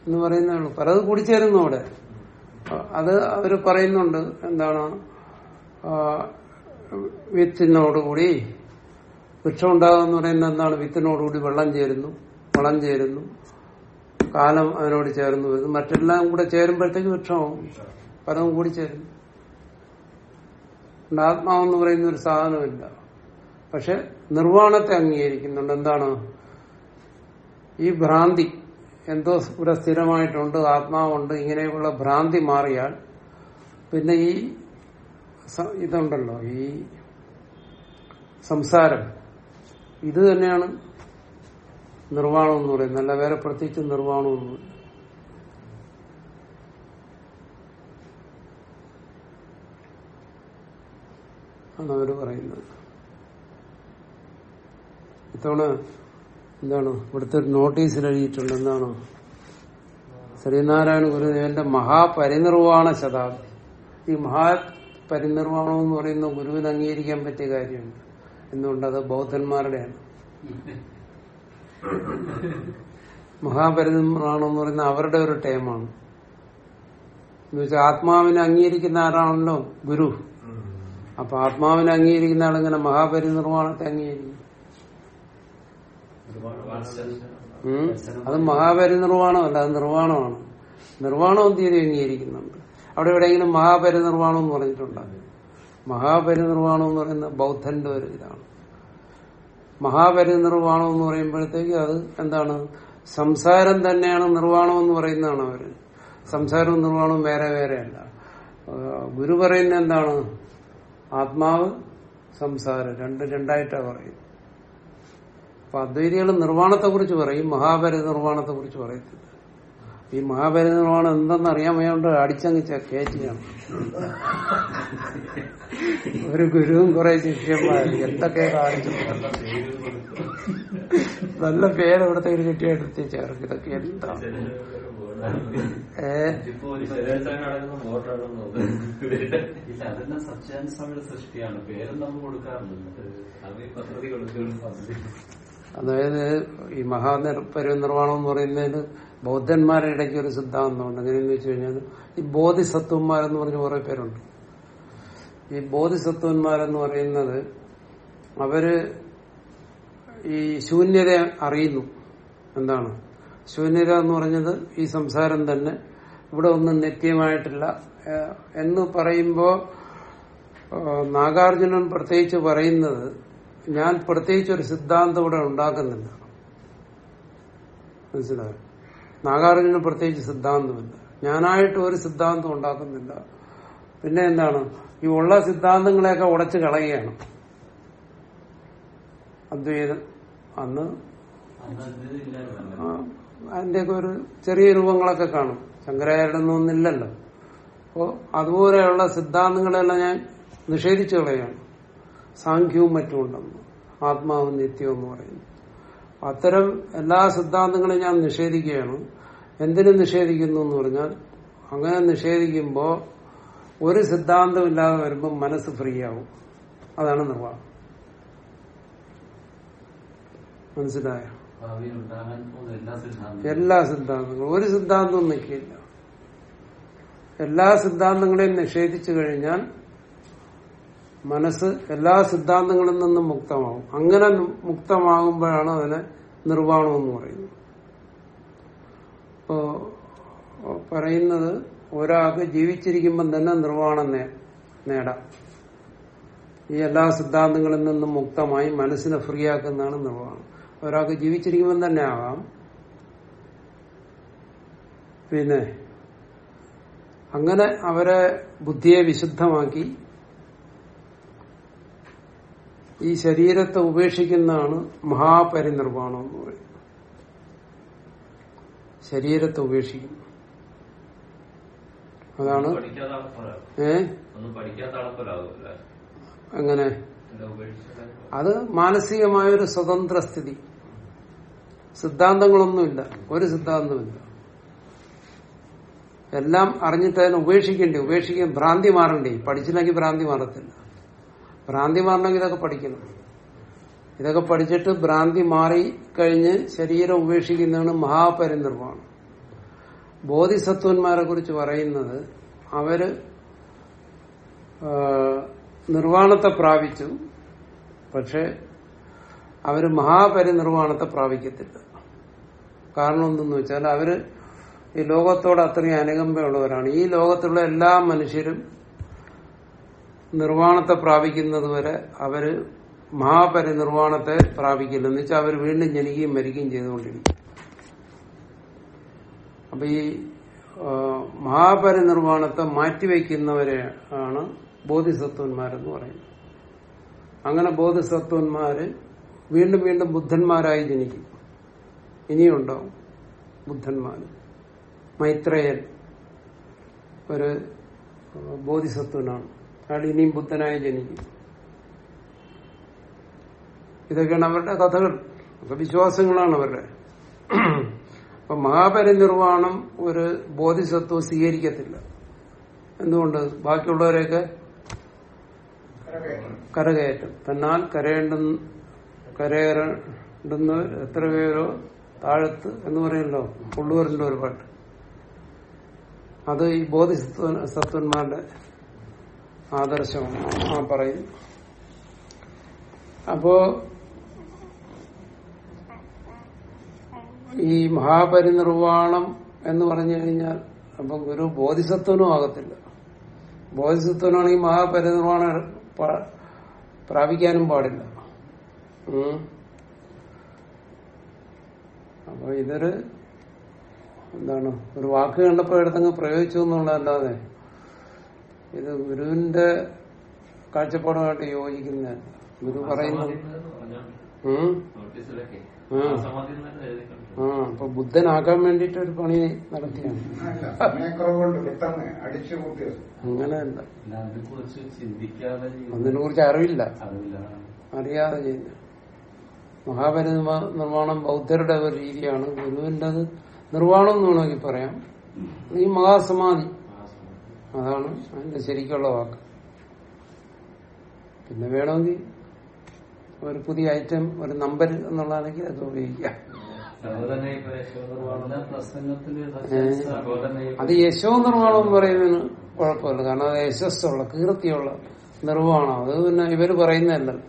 എന്ന് പറയുന്നേ ഉള്ളൂ. പലതും കൂടിച്ചേരുന്നു അവിടെ. അത് അവർ പറയുന്നുണ്ട് എന്താണ് വിത്തിനോടുകൂടി വൃക്ഷം ഉണ്ടാകുമെന്ന് പറയുന്നത് എന്താണ് വിത്തിനോടുകൂടി വെള്ളം ചേരുന്നു വളം ചേരുന്നു കാലം അതിനോട് ചേർന്നു വരുന്നു. മറ്റെല്ലാം കൂടെ ചേരുമ്പോഴത്തേക്ക് വൃക്ഷമാവും. പലതും കൂടി ചേരുന്നു. ആത്മാവെന്ന് പറയുന്ന ഒരു സാധനമില്ല. പക്ഷെ നിർവാണത്തെ അംഗീകരിക്കുന്നുണ്ട്. എന്താണ്? ഈ ഭ്രാന്തി. എന്തോ ഇവിടെ സ്ഥിരമായിട്ടുണ്ട് ആത്മാവുണ്ട് ഇങ്ങനെയുള്ള ഭ്രാന്തി മാറിയാൽ പിന്നെ ഈ ഇതുണ്ടല്ലോ ഈ സംസാരം. ഇത് തന്നെയാണ് നിർവാണം എന്ന് പറയുന്നത്. അല്ല വേറെ പ്രത്യേകിച്ച് നിർവാണമൊന്നുമില്ല ആണ് അവർ പറയുന്നത്. ഇത്തവണ എന്താണ്? ഇവിടുത്തെ ഒരു നോട്ടീസിൽ എഴുതിയിട്ടുണ്ട് എന്താണ് ശ്രീനാരായണ ഗുരുദേവന്റെ മഹാപരിനിർവാണ ശതാബ്ദി. ഈ മഹാപരിനിർവാണം എന്ന് പറയുന്ന ഗുരുവിന് അംഗീകരിക്കാൻ പറ്റിയ കാര്യമുണ്ട് എന്തുകൊണ്ട്? അത് ബൗദ്ധന്മാരുടെയാണ്. മഹാപരിനിർവാണം എന്ന് പറയുന്ന അവരുടെ ഒരു ടൈമാണ്. എന്നുവെച്ചാൽ ആത്മാവിനെ അംഗീകരിക്കുന്ന ആരാണല്ലോ ഗുരു. അപ്പൊ ആത്മാവിനെ അംഗീകരിക്കുന്ന ആളിങ്ങനെ മഹാപരിനിർവാണത്തെ അംഗീകരിക്കും. അത് മഹാപരിനിർവാണമല്ല അത് നിർവാണമാണ്. നിർവാണം തീരെ അംഗീകരിക്കുന്നുണ്ട്. അവിടെ എവിടെയെങ്കിലും മഹാപരിനിർവാണം എന്ന് പറഞ്ഞിട്ടുണ്ടോ? മഹാപരിനിർവാണം എന്ന് പറയുന്ന ബൗദ്ധന്റെ ഒരു ഇതാണ്. മഹാപരിനിർവാണം എന്ന് പറയുമ്പോഴത്തേക്ക് അത് എന്താണ്? സംസാരം തന്നെയാണ് നിർവാണം എന്ന് പറയുന്നതാണ് അവർ. സംസാരവും നിർവാണവും വേറെ വേറെയല്ല അല്ല. ഗുരു പറയുന്ന എന്താണ്? ആത്മാവ് സംസാരം. രണ്ട് രണ്ടായിട്ടാണ് പറയുന്നത്. അപ്പൊ അദ്വൈതികൾ നിർവാണത്തെ കുറിച്ച് പറയും മഹാപരിനിർവാണത്തെ കുറിച്ച് പറയത്തില്ല ഈ മഹാഭാരത നിർവാണം എന്തെന്ന് അറിയാൻ വയ്യാണ്ട് അടിച്ചങ്ങ് കയറ്റിയാണ് ഒരു ഗുരുവും കുറെ ശിഷ്യന്മാരും. എന്തൊക്കെ കാണിച്ചു? നല്ല പേര് ഇവിടുത്തെ ഒരു കെട്ടിയായിട്ട് ചേർക്ക് ഇതൊക്കെ എന്താ? സൃഷ്ടിയാണ്. പേരും നമ്മൾ കൊടുക്കാറുണ്ട് അതായത് ഈ മഹാപരിനിർവാണം എന്ന് പറയുന്നതിന് ബൗദ്ധന്മാരുടെ ഇടയ്ക്ക് ഒരു സിദ്ധാന്തമുണ്ട്. എങ്ങനെയെന്ന് വെച്ച് കഴിഞ്ഞാൽ ഈ ബോധിസത്വന്മാരെന്ന് പറഞ്ഞ കുറെ പേരുണ്ട്. ഈ ബോധിസത്വന്മാരെന്ന് പറയുന്നത് അവർ ഈ ശൂന്യത അറിയുന്നു. എന്താണ്? ശൂന്യത എന്ന് പറഞ്ഞത് ഈ സംസാരം തന്നെ ഇവിടെ ഒന്നും നിത്യമായിട്ടില്ല. എന്ന് പറയുമ്പോ നാഗാർജുനൻ പ്രത്യേകിച്ച് പറയുന്നത് ഞാൻ പ്രത്യേകിച്ച് ഒരു സിദ്ധാന്തം ഇവിടെ ഉണ്ടാക്കുന്നില്ല. മനസ്സിലായോ? നാഗാർജുന പ്രത്യേകിച്ച് സിദ്ധാന്തമില്ല. ഞാനായിട്ട് ഒരു സിദ്ധാന്തം ഉണ്ടാക്കുന്നില്ല. പിന്നെ എന്താണ്? ഈ ഉള്ള സിദ്ധാന്തങ്ങളെയൊക്കെ ഉടച്ചു കളയുകയാണ്. അദ്വൈതം അന്ന് അതിന്റെയൊക്കെ ഒരു ചെറിയ രൂപങ്ങളൊക്കെ കാണും. ശങ്കരാചാര്യനൊന്നും ഒന്നില്ലല്ലോ അപ്പോ അതുപോലെയുള്ള സിദ്ധാന്തങ്ങളെല്ലാം ഞാൻ നിഷേധിച്ചു കളയാണ് സാഖ്യവും മറ്റും ഉണ്ടെന്ന്. ആത്മാവും നിത്യവും എന്ന് പറയുന്നു. അത്തരം എല്ലാ സിദ്ധാന്തങ്ങളും ഞാൻ നിഷേധിക്കുകയാണ്. എന്തിനു നിഷേധിക്കുന്നു എന്ന് പറഞ്ഞാൽ അങ്ങനെ നിഷേധിക്കുമ്പോൾ ഒരു സിദ്ധാന്തം ഇല്ലാതെ വരുമ്പോൾ മനസ്സ് ഫ്രീ ആവും. അതാണ് നിർവാഹം. മനസ്സിലായ? എല്ലാ സിദ്ധാന്തങ്ങളും. ഒരു സിദ്ധാന്തവും നിൽക്കില്ല. എല്ലാ സിദ്ധാന്തങ്ങളെയും നിഷേധിച്ചു കഴിഞ്ഞാൽ മനസ്സ് എല്ലാ സിദ്ധാന്തങ്ങളിൽ നിന്നും മുക്തമാവും. അങ്ങനെ മുക്തമാകുമ്പോഴാണ് അതിനെ നിർവാണം എന്ന് പറയുന്നത്. ഇപ്പോ പറയുന്നത് ഒരാൾക്ക് ജീവിച്ചിരിക്കുമ്പം തന്നെ നിർവാണം നേടാം. ഈ എല്ലാ സിദ്ധാന്തങ്ങളിൽ നിന്നും മുക്തമായി മനസ്സിനെ ഫ്രീ ആക്കുന്നതാണ് നിർവാണം ഒരാൾക്ക് ജീവിച്ചിരിക്കുമ്പം തന്നെ ആകാം പിന്നെ അങ്ങനെ അവരെ ബുദ്ധിയെ വിശുദ്ധമാക്കി ഈ ശരീരത്തെ ഉപേക്ഷിക്കുന്നതാണ് മഹാപരിനിർവാണം എന്ന് പറയുന്നത്. ശരീരത്തെ ഉപേക്ഷിക്കുന്നു. അതാണ് ഏ? ഉപേക്ഷിച്ചിട്ട് അത് മാനസികമായൊരു സ്വതന്ത്ര സ്ഥിതി. സിദ്ധാന്തങ്ങളൊന്നുമില്ല. ഒരു സിദ്ധാന്തമില്ല എല്ലാം അറിഞ്ഞിട്ട് അതിനെ ഉപേക്ഷിക്കേണ്ടി ഉപേക്ഷിക്കാൻ ഭ്രാന്തി മാറണ്ടേ പഠിച്ചില്ലെങ്കിൽ ഭ്രാന്തി മാറത്തില്ല. ഭ്രാന്തി മാറണമെങ്കിൽ ഇതൊക്കെ പഠിക്കണം. ഇതൊക്കെ പഠിച്ചിട്ട് ഭ്രാന്തി മാറി കഴിഞ്ഞ് ശരീരം ഉപേക്ഷിക്കുന്നതാണ് മഹാപരിനിർവാണം. ബോധിസത്വന്മാരെ കുറിച്ച് പറയുന്നത് അവർ നിർവാണത്തെ പ്രാപിച്ചു പക്ഷെ അവർ മഹാപരിനിർവാണത്തെ പ്രാപിക്കത്തില്ല. കാരണം എന്തെന്ന് വെച്ചാൽ അവർ ഈ ലോകത്തോട് അത്രയും അനുകമ്പയുള്ളവരാണ്. ഈ ലോകത്തുള്ള എല്ലാ മനുഷ്യരും നിർവാണത്തെ പ്രാപിക്കുന്നത് വരെ അവർ മഹാപരിനിർവാണത്തെ പ്രാപിക്കില്ല എന്ന് വെച്ചാൽ അവർ വീണ്ടും ജനിക്കുകയും മരിക്കുകയും ചെയ്തുകൊണ്ടിരിക്കും. അപ്പൊ ഈ ആ, മഹാപരിനിർവാണത്തെ മാറ്റിവെക്കുന്നവരെ ആണ് ബോധിസത്വന്മാരെന്ന് പറയുന്നത്. അങ്ങനെ ബോധിസത്വന്മാര് വീണ്ടും വീണ്ടും ബുദ്ധന്മാരായി ജനിക്കും. ഇനിയുണ്ടോ ബുദ്ധന്മാര്. മൈത്രേയൻ ഒരു ബോധിസത്വനാണ്. അയാൾ ഇനിയും ബുദ്ധനായി ജനിക്കും. ഇതൊക്കെയാണ് അവരുടെ കഥകൾ. അപ്പൊ വിശ്വാസങ്ങളാണ് അവരുടെ. അപ്പൊ മഹാപരിനിർവാണം ഒരു ബോധിസത്വം സ്വീകരിക്കത്തില്ല. എന്തുകൊണ്ട്? ബാക്കിയുള്ളവരെയൊക്കെ കരകയറ്റം. തന്നാൽ കരയേണ്ട കരയേറുന്ന എത്ര പേരോ താഴത്ത് എന്ന് പറയുമല്ലോ ഉള്ളൂരിന്റെ ഒരു പാട്ട്. അത് ഈ ബോധിസത്വ സത്വന്മാരുടെ ആദർശമാണ്. ആ പറയുന്നു അപ്പോ ഈ മഹാപരിനിർവാണം എന്ന് പറഞ്ഞു കഴിഞ്ഞാൽ അപ്പൊ ഗുരു ബോധിസത്വനും ആകത്തില്ല. ബോധിസത്വനാണെങ്കിൽ മഹാപരിനിർവാണം പ്രാപിക്കാനും പാടില്ല. അപ്പൊ ഇതൊരു എന്താണ് ഒരു വാക്ക് കണ്ടപ്പോ എടുത്തങ്ങ് പ്രയോഗിച്ചു എന്നുള്ളതല്ലാതെ ഇത് ഗുരുവിന്റെ കാഴ്ചപ്പാടുമായിട്ട് യോജിക്കുന്ന ഗുരു പറയുന്നു. ആ അപ്പൊ ബുദ്ധനാക്കാൻ വേണ്ടിട്ട് ഒരു പണി നടത്തിയാണ്. അങ്ങനെ അങ്ങനെയല്ല അതിനെ കുറിച്ച് അറിവില്ല. അറിയാതെ ചെയ്യുന്ന. മഹാപരിനിർവ നിർമ്മാണം ബൗദ്ധരുടെ ഒരു രീതിയാണ് ഗുരുവിന്റെ നിർവാണം എന്ന് വേണമെങ്കിൽ പറയാം. ഈ മഹാസമാധി. അതാണ് അതിന്റെ ശരിക്കുള്ള വാക്ക്. പിന്നെ വേണമെങ്കിൽ ഒരു പുതിയ ഐറ്റം ഒരു നമ്പർ എന്നുള്ളതാണെങ്കിൽ അത് ഉപയോഗിക്കാം. അത് യശോ നിർമ്മാണം എന്ന് പറയുന്നതിന് കുഴപ്പമില്ല. കാരണം അത് യശസ്സുള്ള കീർത്തിയുള്ള നിർവാണം അത് പിന്നെ ഇവർ പറയുന്നതല്ലല്ലോ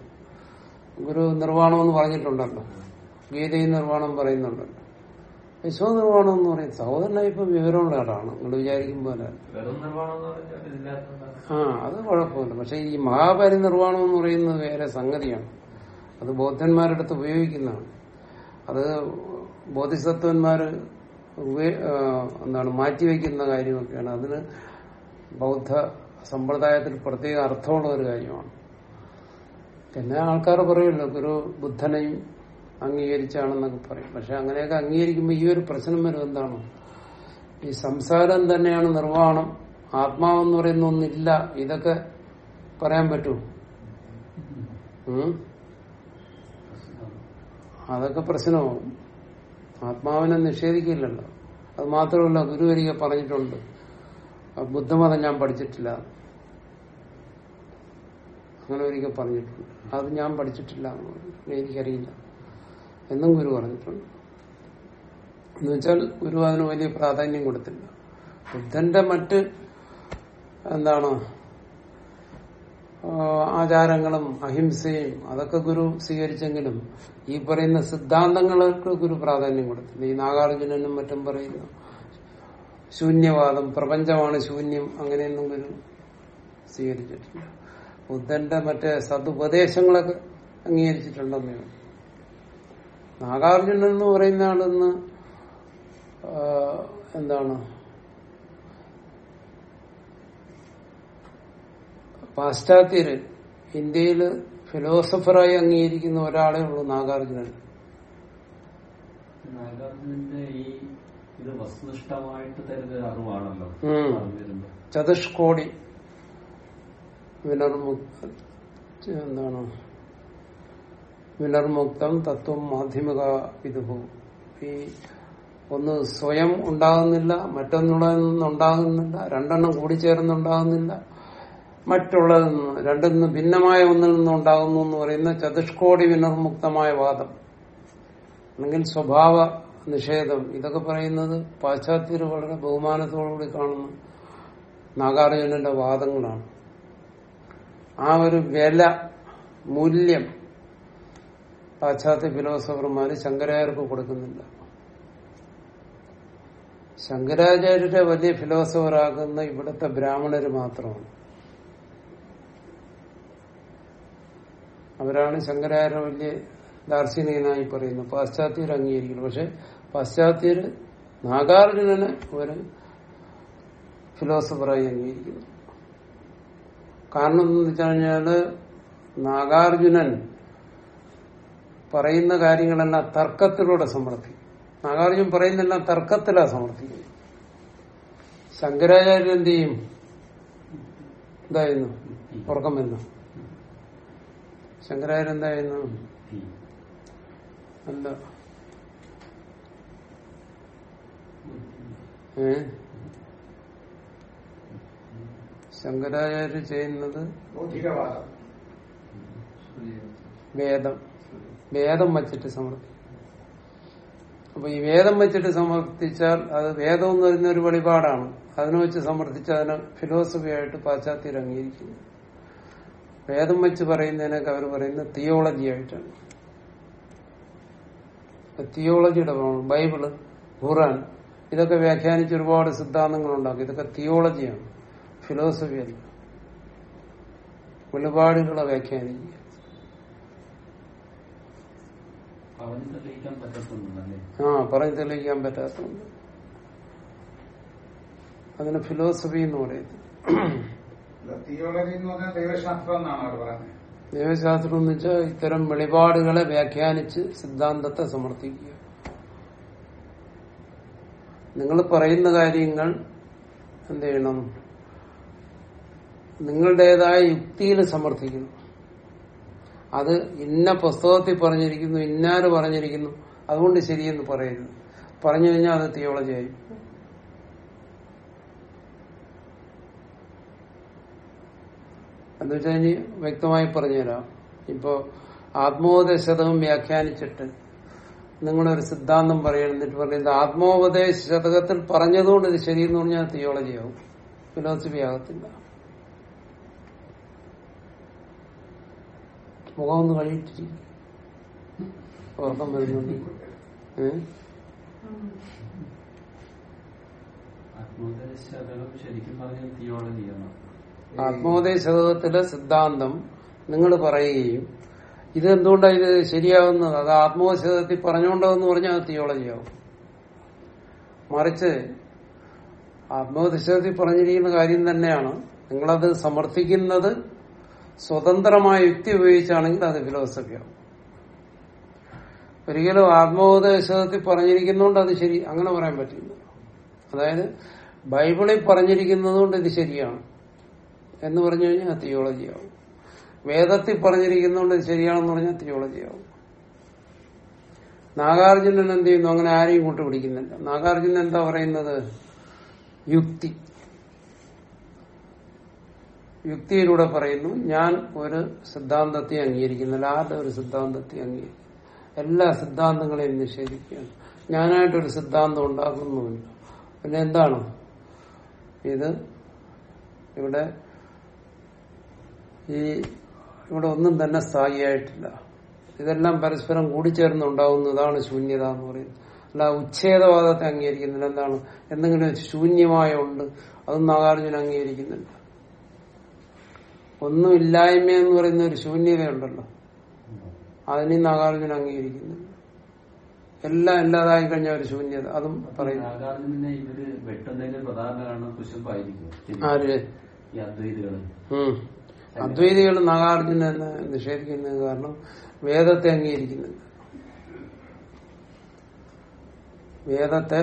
ഗുരു നിർവാണം എന്ന് പറഞ്ഞിട്ടുണ്ടല്ലോ. ഗീതയും നിർവാണം പറയുന്നുണ്ടല്ലോ യശോ നിർവാണം എന്ന് പറയും സഹോദരനായി ഇപ്പൊ വിവരമുള്ള ആളാണ്. നിങ്ങൾ വിചാരിക്കും പോലെ വെറും നിർവാണം എന്ന് പറഞ്ഞാൽ ആ അത് കുഴപ്പമില്ല. പക്ഷെ ഈ മഹാപരിനിർവാണം എന്ന് പറയുന്നത് വേറെ സംഗതിയാണ്. അത് ബോധന്മാരെടുത്ത് അടുത്ത് ഉപയോഗിക്കുന്നതാണ്. അത് ബോധിസത്വന്മാര് എന്താണ് മാറ്റിവെക്കുന്ന കാര്യമൊക്കെയാണ്. അതിന് ബൗദ്ധ സമ്പ്രദായത്തിൽ പ്രത്യേക അർത്ഥമുള്ള ഒരു കാര്യമാണ്. പിന്നെ ആൾക്കാർ പറയുമല്ലോ ഗുരു ബുദ്ധനെയും അംഗീകരിച്ചാണെന്നൊക്കെ പറയും. പക്ഷെ അങ്ങനെയൊക്കെ അംഗീകരിക്കുമ്പോൾ ഈ ഒരു പ്രശ്നം വരും എന്താണ്? ഈ സംസാരം തന്നെയാണ് നിർവാണം ആത്മാവെന്ന് പറയുന്ന ഒന്നില്ല. ഇതൊക്കെ പറയാൻ പറ്റൂ? അതൊക്കെ പ്രശ്നമാവും. ആത്മാവിനെ നിഷേധിക്കില്ലല്ലോ. അത് മാത്രമല്ല ഗുരുവരിക പറഞ്ഞിട്ടുണ്ട്. ബുദ്ധമതം ഞാൻ പഠിച്ചിട്ടില്ല. അങ്ങനെ ഒരിക്കൽ പറഞ്ഞിട്ടുണ്ട്. അത് ഞാൻ പഠിച്ചിട്ടില്ല. എനിക്കറിയില്ല. എന്നും ഗുരു പറഞ്ഞിട്ടുണ്ട്. എന്ന് വെച്ചാൽ ഗുരു അതിന് വലിയ പ്രാധാന്യം കൊടുത്തില്ല. ബുദ്ധന്റെ മറ്റ് എന്താണ് ആചാരങ്ങളും അഹിംസയും അതൊക്കെ ഗുരു സ്വീകരിച്ചെങ്കിലും ഈ പറയുന്ന സിദ്ധാന്തങ്ങൾക്ക് ഗുരു പ്രാധാന്യം കൊടുത്തില്ല. ഈ നാഗാർജുനനും മറ്റും പറയുന്ന ശൂന്യവാദം പ്രപഞ്ചമാണ് ശൂന്യം അങ്ങനെയൊന്നും ഗുരു സ്വീകരിച്ചിട്ടില്ല. ബുദ്ധന്റെ മറ്റേ സതുപദേശങ്ങളൊക്കെ അംഗീകരിച്ചിട്ടുണ്ടെന്നേ. നാഗാർജുനൻ എന്ന് പറയുന്ന ആളെന്ന് എന്താണ്? പാശ്ചാത്യര് ഇന്ത്യയിൽ ഫിലോസഫറായി അംഗീകരിക്കുന്ന ഒരാളെ ഉള്ളൂ നാഗാർജുനൻ. നാഗാർജുനന്റെ ഈ ഇത് വസ്തുനിഷ്ഠമായിട്ട് തരുന്ന ഒരു അറിവാണല്ലോ. ചതുഷ്കോടി വിനർമുക്ത എന്താണ്? വിനർമുക്തം തത്വം മാധ്യമിക വിധു ഈ ഒന്ന് സ്വയം ഉണ്ടാകുന്നില്ല മറ്റൊന്നുള്ളതിൽ നിന്നുണ്ടാകുന്നില്ല രണ്ടെണ്ണം കൂടിച്ചേർന്നുണ്ടാകുന്നില്ല. മറ്റുള്ളതിൽ നിന്ന് രണ്ടിൽ നിന്ന് ഭിന്നമായ ഒന്നിൽ നിന്ന് ഉണ്ടാകുന്നു എന്ന് പറയുന്ന ചതുഷ്കോടി വിനർമുക്തമായ വാദം. അല്ലെങ്കിൽ സ്വഭാവ നിഷേധം. ഇതൊക്കെ പറയുന്നത് പാശ്ചാത്യർ വളരെ ബഹുമാനത്തോടുകൂടി കാണുന്ന നാഗാർജുനന്റെ വാദങ്ങളാണ്. ആ ഒരു വില മൂല്യം പാശ്ചാത്യ ഫിലോസഫർമാര് ശങ്കരാചാര്യർക്ക് കൊടുക്കുന്നില്ല. ശങ്കരാചാര്യരെ വലിയ ഫിലോസഫറാക്കുന്ന ഇവിടുത്തെ ബ്രാഹ്മണര് മാത്രമാണ്. അവരാണ് ശങ്കരാചാര്യ വലിയ ദാർശനികനായി പറയുന്നത്. പാശ്ചാത്യർ അംഗീകരിക്കുന്നു. പക്ഷെ പാശ്ചാത്യര് നാഗാർജുനനെ ഒരു ഫിലോസഫറായി അംഗീകരിക്കുന്നു. കാരണം എന്ന് വെച്ചാൽ നാഗാർജുനൻ പറയുന്ന കാര്യങ്ങളെല്ലാം തർക്കത്തിലൂടെ സമർത്ഥിക്കും നാഗാർജുൻ പറയുന്നെല്ലാം തർക്കത്തിലാ സമർത്ഥിക്കുന്നത് ശങ്കരാചാര്യൻ എന്ത് ചെയ്യും? എന്തായിരുന്നു? ഉറക്കം വരുന്നു. ശങ്കരാചാര്യൻ എന്തായിരുന്നു അല്ല ഏ? ശങ്കരാചാര്യ ചെയ്യുന്നത് വേദം. വേദം വച്ചിട്ട് സമർപ്പിക്കും. അപ്പൊ ഈ വേദം വെച്ചിട്ട് സമർപ്പിച്ചാൽ അത് വേദം എന്ന് പറയുന്ന ഒരു വെളിപാടാണ് അതിനെ വെച്ച് സമർപ്പിച്ച് അതിനെ ഫിലോസഫി ആയിട്ട് പാശ്ചാത്യർ അംഗീകരിക്കുന്നു. വേദം വെച്ച് പറയുന്നതിനൊക്കെ അവർ പറയുന്നത് തിയോളജി ആയിട്ടാണ്. തിയോളജിയുടെ ബൈബിൾ ഖുറാൻ ഇതൊക്കെ വ്യാഖ്യാനിച്ച് ഒരുപാട് സിദ്ധാന്തങ്ങൾ ഉണ്ടാക്കും. ഇതൊക്കെ തിയോളജിയാണ് ഫിലോസഫി അല്ല. വെളിപാടുകളെ വ്യാഖ്യാനിക്കുക. ആ പറഞ്ഞു തെളിയിക്കാൻ പറ്റാത്തതുണ്ട്. അതിന് ഫിലോസഫി എന്ന് പറയുന്നത്. തിയോളജി എന്ന് പറഞ്ഞാൽ ദൈവശാസ്ത്രം എന്നാണ് അവർ പറയുന്നത് ദൈവശാസ്ത്രം എന്ന് വെച്ചാൽ ഇത്തരം വെളിപാടുകളെ വ്യാഖ്യാനിച്ച് സിദ്ധാന്തത്തെ സമർത്ഥിക്കുക. നിങ്ങൾ പറയുന്ന കാര്യങ്ങൾ എന്ത് ചെയ്യണം? നിങ്ങളുടേതായ യുക്തിയിൽ സമർത്ഥിക്കണം. അത് ഇന്ന പുസ്തകത്തിൽ പറഞ്ഞിരിക്കുന്നു ഇന്നാര് പറഞ്ഞിരിക്കുന്നു അതുകൊണ്ട് ശരിയെന്ന് പറയരുത് പറഞ്ഞു കഴിഞ്ഞാൽ അത് തിയോളജി ആയി. എന്നുവെച്ചാൽ ഇനി വ്യക്തമായി പറഞ്ഞുതരാം. ഇപ്പോ ആത്മോപദേശതകം വ്യാഖ്യാനിച്ചിട്ട് നിങ്ങളൊരു സിദ്ധാന്തം പറയണം പറയുന്നത് ആത്മോപദേശ ശതകത്തിൽ പറഞ്ഞതുകൊണ്ട് ഇത് ശരിയെന്ന് പറഞ്ഞാൽ തിയോളജി ആവും ഫിലോസഫി ആകത്തില്ല. മുഖം ഒന്ന് കളിയിട്ടിരി ഉറക്കം വരുന്നുണ്ട് ആത്മോദയ ആത്മോപദേശകത്തിലെ സിദ്ധാന്തം നിങ്ങൾ പറയുകയും ഇത് എന്തുകൊണ്ടാണ് ഇത് ശരിയാവുന്നത്? അത് ആത്മോപദേശത്തിൽ പറഞ്ഞുകൊണ്ടോന്ന് പറഞ്ഞാൽ അത് തിയോളജിയാവും മറിച്ച് ആത്മോപദേശത്തിൽ പറഞ്ഞിരിക്കുന്ന കാര്യം തന്നെയാണ് നിങ്ങളത് സമർത്ഥിക്കുന്നത് സ്വതന്ത്രമായ യുക്തി ഉപയോഗിച്ചാണെങ്കിൽ അത് ഫിലോസഫിയാണ് ഒരിക്കലും ആത്മോപദേശത്തിൽ പറഞ്ഞിരിക്കുന്നതുകൊണ്ട് അത് ശരി അങ്ങനെ പറയാൻ പറ്റില്ല. അതായത് ബൈബിളിൽ പറഞ്ഞിരിക്കുന്നതുകൊണ്ട് ഇത് ശരിയാണ് എന്ന് പറഞ്ഞു കഴിഞ്ഞാൽ തിയോളജിയാവും വേദത്തിൽ പറഞ്ഞിരിക്കുന്നതുകൊണ്ട് ഇത് ശരിയാണെന്ന് പറഞ്ഞാൽ തിയോളജിയാവും നാഗാർജുനൻ എന്ത് ചെയ്യുന്നു? അങ്ങനെ ആരെയും കൂട്ടുപിടിക്കുന്നില്ല. നാഗാർജുനൻ എന്താ പറയുന്നത്? യുക്തി. യുക്തിയിലൂടെ പറയുന്നു ഞാൻ ഒരു സിദ്ധാന്തത്തെ അംഗീകരിക്കുന്നില്ല ആരുടെ ഒരു സിദ്ധാന്തത്തെ അംഗീകരിക്കുന്നു. എല്ലാ സിദ്ധാന്തങ്ങളെയും നിഷേധിക്കുകയാണ്. ഞാനായിട്ടൊരു സിദ്ധാന്തം ഉണ്ടാക്കുന്നുമില്ല. പിന്നെ എന്താണ്? ഇത് ഇവിടെ ഈ ഇവിടെ ഒന്നും തന്നെ സ്ഥായിയായിട്ടില്ല. ഇതെല്ലാം പരസ്പരം കൂടിച്ചേർന്നുണ്ടാവുന്നതാണ് ശൂന്യത എന്ന് പറയുന്നത്. അല്ല ഉച്ഛേദവാദത്തെ അംഗീകരിക്കുന്നില്ല. എന്താണ്? എന്തെങ്കിലും ശൂന്യമായ ഉണ്ട് അതും നാഗാർജുന അംഗീകരിക്കുന്നില്ല. ഒന്നുമില്ലായ്മ എന്ന് പറയുന്ന ഒരു ശൂന്യതയുണ്ടല്ലോ. അതിനെ നാഗാർജുന അംഗീകരിക്കുന്നു. എല്ലാം ഇല്ലാതായി കഴിഞ്ഞ ഒരു ശൂന്യത അതും പറയുന്നു. നാഗാർജുനെ ആര്. അദ്വൈതികൾ നാഗാർജുനനെ നിഷേധിക്കുന്നത് കാരണം വേദത്തെ അംഗീകരിക്കുന്നില്ല. വേദത്തെ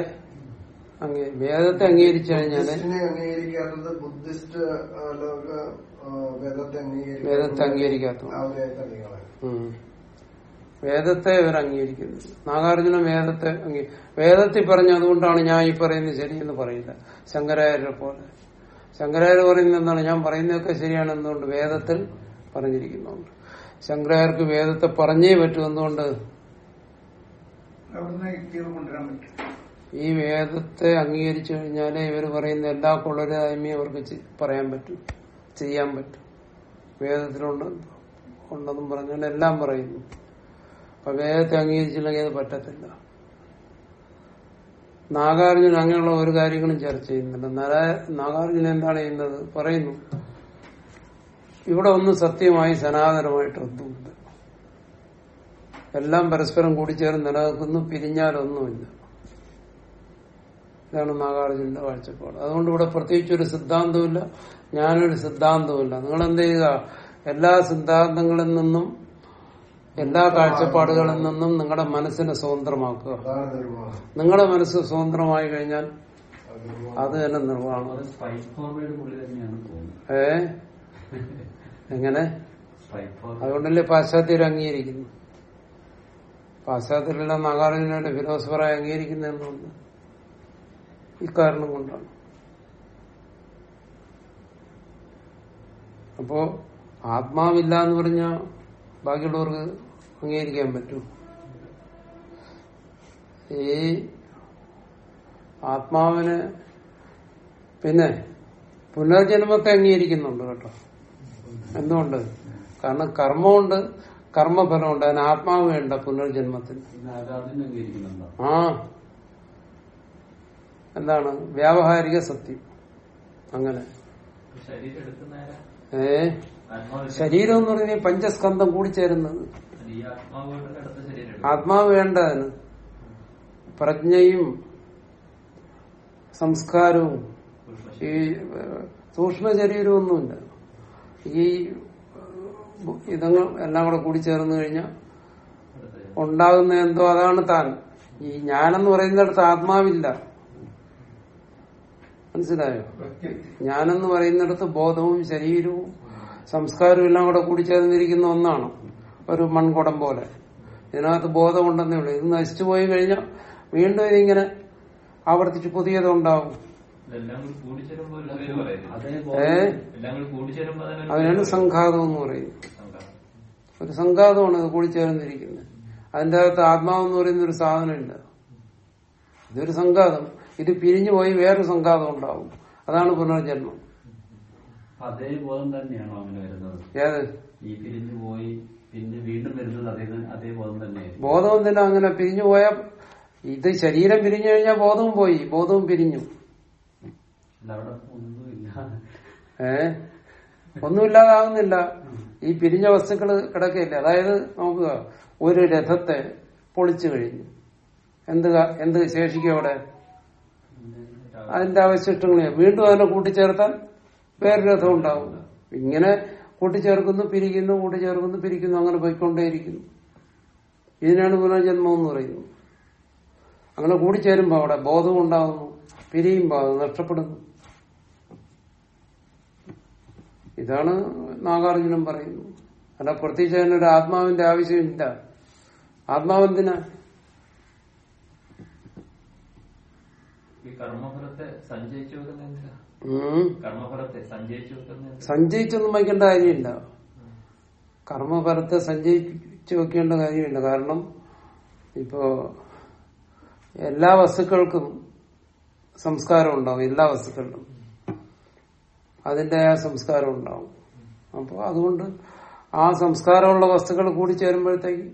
വേദത്തെ അംഗീകരിച്ചു അംഗീകരിക്കാത്തത് ബുദ്ധിസ്റ്റ് വേദത്തെ അംഗീകരിക്കാത്ത. വേദത്തെ ഇവർ അംഗീകരിക്കുന്നു നാഗാർജുന വേദത്തെ വേദത്തിൽ പറഞ്ഞു അതുകൊണ്ടാണ് ഞാൻ ഈ പറയുന്നത് ശരിയെന്ന് പറയില്ല ശങ്കരാചാര്യ പോലെ. ശങ്കരാചാര്യ പറയുന്നത് എന്താണ്? ഞാൻ പറയുന്നതൊക്കെ ശരിയാണ് എന്തുകൊണ്ട് വേദത്തിൽ പറഞ്ഞിരിക്കുന്നുണ്ട്. ശങ്കരാചാര്യർക്ക് വേദത്തെ പറഞ്ഞേ പറ്റൂ എന്തുകൊണ്ട്? ഈ വേദത്തെ അംഗീകരിച്ചു കഴിഞ്ഞാലേ ഇവർ പറയുന്ന എല്ലാ കൊള്ളരായ്മയും അവർക്ക് പറയാൻ പറ്റും. ചെയ്യാൻ പറ്റും. വേദത്തിലുണ്ട് ഉണ്ടെന്നും പറഞ്ഞാൽ എല്ലാം പറയുന്നു. അപ്പൊ വേദത്തെ അംഗീകരിച്ചില്ലെങ്കിൽ അത് പറ്റത്തില്ല. നാഗാർജുന അങ്ങനെയുള്ള ഒരു കാര്യങ്ങളും ചർച്ച ചെയ്യുന്നില്ല നാഗാർജുന എന്താണ് ചെയ്യുന്നത്? പറയുന്നു ഇവിടെ ഒന്നും സത്യമായി സനാതനമായിട്ട് ഒന്നുമില്ല. എല്ലാം പരസ്പരം കൂടിച്ചേർന്ന് നിലനിൽക്കുന്നു പിരിഞ്ഞാലൊന്നുമില്ല. ഇതാണ് നാഗാർജുനന്റെ കാഴ്ചപ്പാട്. അതുകൊണ്ട് ഇവിടെ പ്രത്യേകിച്ച് ഒരു സിദ്ധാന്തവുമില്ല. ഞാനൊരു സിദ്ധാന്തവുമില്ല. നിങ്ങൾ എന്ത് ചെയ്യുക എല്ലാ സിദ്ധാന്തങ്ങളിൽ നിന്നും എല്ലാ കാഴ്ചപ്പാടുകളിൽ നിന്നും നിങ്ങളുടെ മനസ്സിനെ സ്വതന്ത്രമാക്കുക. നിങ്ങളുടെ മനസ്സ് സ്വതന്ത്രമായി കഴിഞ്ഞാൽ അത് തന്നെ നിർവാണം ഏ? എങ്ങനെ? അതുകൊണ്ടല്ലേ പാശ്ചാത്യർ അംഗീകരിക്കുന്നു? പാശ്ചാത്യരെല്ലാം നാഗാർജുനയുടെ ഫിലോസഫറായി അംഗീകരിക്കുന്നതെന്നുണ്ട് ഇക്കാരണം കൊണ്ടാണ്. അപ്പോ ആത്മാവില്ല എന്ന് പറഞ്ഞാൽ ബാക്കിയുള്ളവർക്ക് അംഗീകരിക്കാൻ പറ്റൂ. ഈ ആത്മാവിന് പിന്നെ പുനർജന്മത്തെ അംഗീകരിക്കുന്നുണ്ട് കേട്ടോ. എന്തുകൊണ്ട്? കാരണം കർമ്മമുണ്ട് കർമ്മഫലമുണ്ട്. അതിന് ആത്മാവ് വേണ്ട പുനർജന്മത്തിൽ ആ. എന്താണ്? വ്യാവഹാരിക സത്യം. അങ്ങനെ. ശരീരം എടുക്കുന്നേരം? ഏ? ശരീരം എന്ന് പറഞ്ഞാൽ പഞ്ചസ്കന്ധം കൂടിച്ചേരുന്നത്. ആത്മാവ് വേണ്ടതാണ് പ്രജ്ഞയും സംസ്കാരവും ഈ സൂക്ഷ്മ ശരീരമൊന്നുമില്ല ഈ ഇതങ്ങൾ എല്ലാം കൂടെ കൂടിച്ചേർന്ന് കഴിഞ്ഞാൽ അടുത്ത ഉണ്ടാകുന്ന എന്തോ അതാണ് താൻ. ഈ ഞാനെന്ന് പറയുന്നിടത്ത് ആത്മാവില്ല. മനസ്സിലായോ? ഞാനെന്ന് പറയുന്നിടത്ത് ബോധവും ശരീരവും സംസ്കാരവും എല്ലാം കൂടെ കൂടിച്ചേർന്നിരിക്കുന്ന ഒന്നാണ്. ഒരു മൺകുടം പോലെ. ഇതിനകത്ത് ബോധമുണ്ടെന്നേ ഉള്ളൂ. ഇത് നശിച്ചു പോയി കഴിഞ്ഞാൽ വീണ്ടും ഇതിങ്ങനെ ആവർത്തിച്ച് പുതിയതുണ്ടാവും കൂടി ഏ? കൂടി അതിനാണ് സംഘാതം എന്ന് പറയുന്നത്. ഒരു സംഘാതമാണ് ഇത് കൂടിച്ചേർന്നിരിക്കുന്നത് അതിന്റെ അകത്ത് ആത്മാവെന്ന് പറയുന്ന ഒരു സാധനമില്ല ഇതൊരു സംഘാതം. ഇത് പിരിഞ്ഞു പോയി വേറൊരു സംഘാതം ഉണ്ടാവും. അതാണ് പുനർജന്മം. അതേ ബോധം തന്നെയാണോ അങ്ങനെ വരുന്നത്? ഏത്? ഈ പിരിഞ്ഞു പോയി പിന്നെ വീണ്ടും വരുന്നത് അതേ അതേ ബോധം തന്നെ ബോധം എന്തിനാ അങ്ങനെ പിരിഞ്ഞു പോയ ഇത് ശരീരം പിരിഞ്ഞു കഴിഞ്ഞാൽ ബോധവും പോയി ബോധവും പിരിഞ്ഞു. ഏ? ഒന്നുമില്ലാതാകുന്നില്ല. ഈ പിരിഞ്ഞ വസ്തുക്കൾ കിടക്കയില്ല? അതായത് നോക്കുക ഒരു രഥത്തെ പൊളിച്ചു കഴിഞ്ഞു. എന്ത് എന്ത് ശേഷിക്കും അവിടെ? അതിന്റെ അവശിഷ്ടങ്ങളെ വീണ്ടും അതിനെ കൂട്ടിച്ചേർത്താൽ വേറൊരു രഥം ഉണ്ടാവും ഇങ്ങനെ കൂട്ടിച്ചേർക്കുന്നു പിരിക്കുന്നു കൂട്ടിച്ചേർക്കുന്നു പിരിക്കുന്നു അങ്ങനെ പോയിക്കൊണ്ടേയിരിക്കുന്നു. ഇതിനാണ് പുനർജന്മം എന്ന് പറയുന്നത്. അങ്ങനെ കൂടിച്ചേരുമ്പോ അവിടെ ബോധം ഉണ്ടാകുന്നു പിരിയുമ്പോ അത് നഷ്ടപ്പെടുന്നു. ഇതാണ് നാഗാർജുനം പറയുന്നു അല്ല പ്രത്യേകിച്ച് അതിനൊരു ആത്മാവിന്റെ ആവശ്യമില്ല. ആത്മാവെന്തിനാ ഈ കർമ്മഫലത്തെ സഞ്ചയിച്ചു. കർമ്മഫലത്തെ സഞ്ചയിച്ചു? സഞ്ചയിച്ചൊന്നും വയ്ക്കേണ്ട കാര്യമില്ല. കർമ്മഫലത്തെ സഞ്ചയിച്ചു വെക്കേണ്ട കാര്യമില്ല. കാരണം ഇപ്പോ എല്ലാ വസ്തുക്കൾക്കും സംസ്കാരം ഉണ്ടാവും. എല്ലാ വസ്തുക്കളിലും. അതിന്റെ ആ സംസ്കാരം ഉണ്ടാവും. അപ്പോൾ അതുകൊണ്ട് ആ സംസ്കാരമുള്ള വസ്തുക്കൾ കൂടി ചേരുമ്പോഴത്തേക്ക്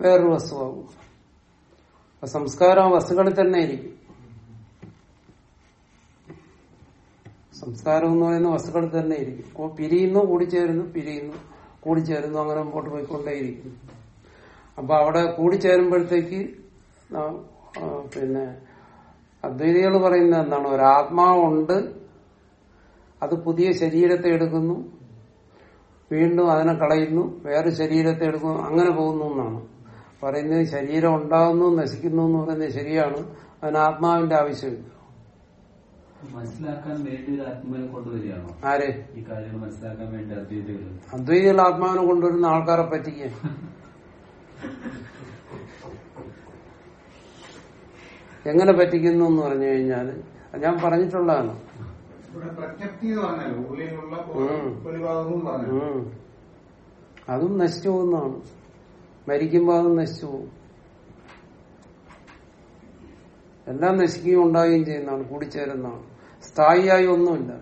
വേറൊരു വസ്തുവാകും. സംസ്കാരം ആ വസ്തുക്കളിൽ തന്നെ ഇരിക്കും സംസ്കാരം എന്ന് പറയുന്ന വസ്തുക്കളിൽ തന്നെ ഇരിക്കും. അപ്പോൾ പിരിയുന്നു കൂടിച്ചേരുന്നു പിരിയുന്നു കൂടിച്ചേരുന്നു അങ്ങനെ മുമ്പോട്ട് പോയിക്കൊണ്ടേയിരിക്കും. അപ്പൊ അവിടെ കൂടിച്ചേരുമ്പോഴത്തേക്ക് പിന്നെ അദ്വൈതികൾ പറയുന്ന എന്താണ്? ഒരാത്മാവുണ്ട് അത് പുതിയ ശരീരത്തെ എടുക്കുന്നു വീണ്ടും അതിനെ കളയുന്നു വേറെ ശരീരത്തെ എടുക്കുന്നു അങ്ങനെ പോകുന്നു എന്നാണ്. പറയുന്നത് ശരീരം ഉണ്ടാകുന്നു നശിക്കുന്നു എന്ന് പറയുന്നത് ശരിയാണ്. അതിന് ആത്മാവിന്റെ ആവശ്യമില്ല. മനസ്സിലാക്കാൻ വേണ്ടി ഒരു ആത്മാവിനെ കൊണ്ടുവരികയാണോ? ആര്? ഈ കാര്യങ്ങൾ മനസ്സിലാക്കാൻ വേണ്ടി അദ്വൈതികൾ അദ്വൈതികൾ ആത്മാവിനെ കൊണ്ടുവരുന്ന ആൾക്കാരെ പറ്റിക്കാൻ എങ്ങനെ പറ്റിക്കുന്നു എന്ന് പറഞ്ഞു കഴിഞ്ഞാൽ ഞാൻ പറഞ്ഞിട്ടുള്ളതാണ്. അതും നശിച്ചു പോകുന്നതാണ്. മരിക്കുമ്പോൾ അതും നശിച്ചു പോകും. എല്ലാം നശിക്കുകയും ഉണ്ടാവുകയും ചെയ്യുന്നതാണ് കൂടിച്ചേരുന്നതാണ്. സ്ഥായിയായി ഒന്നുമില്ല.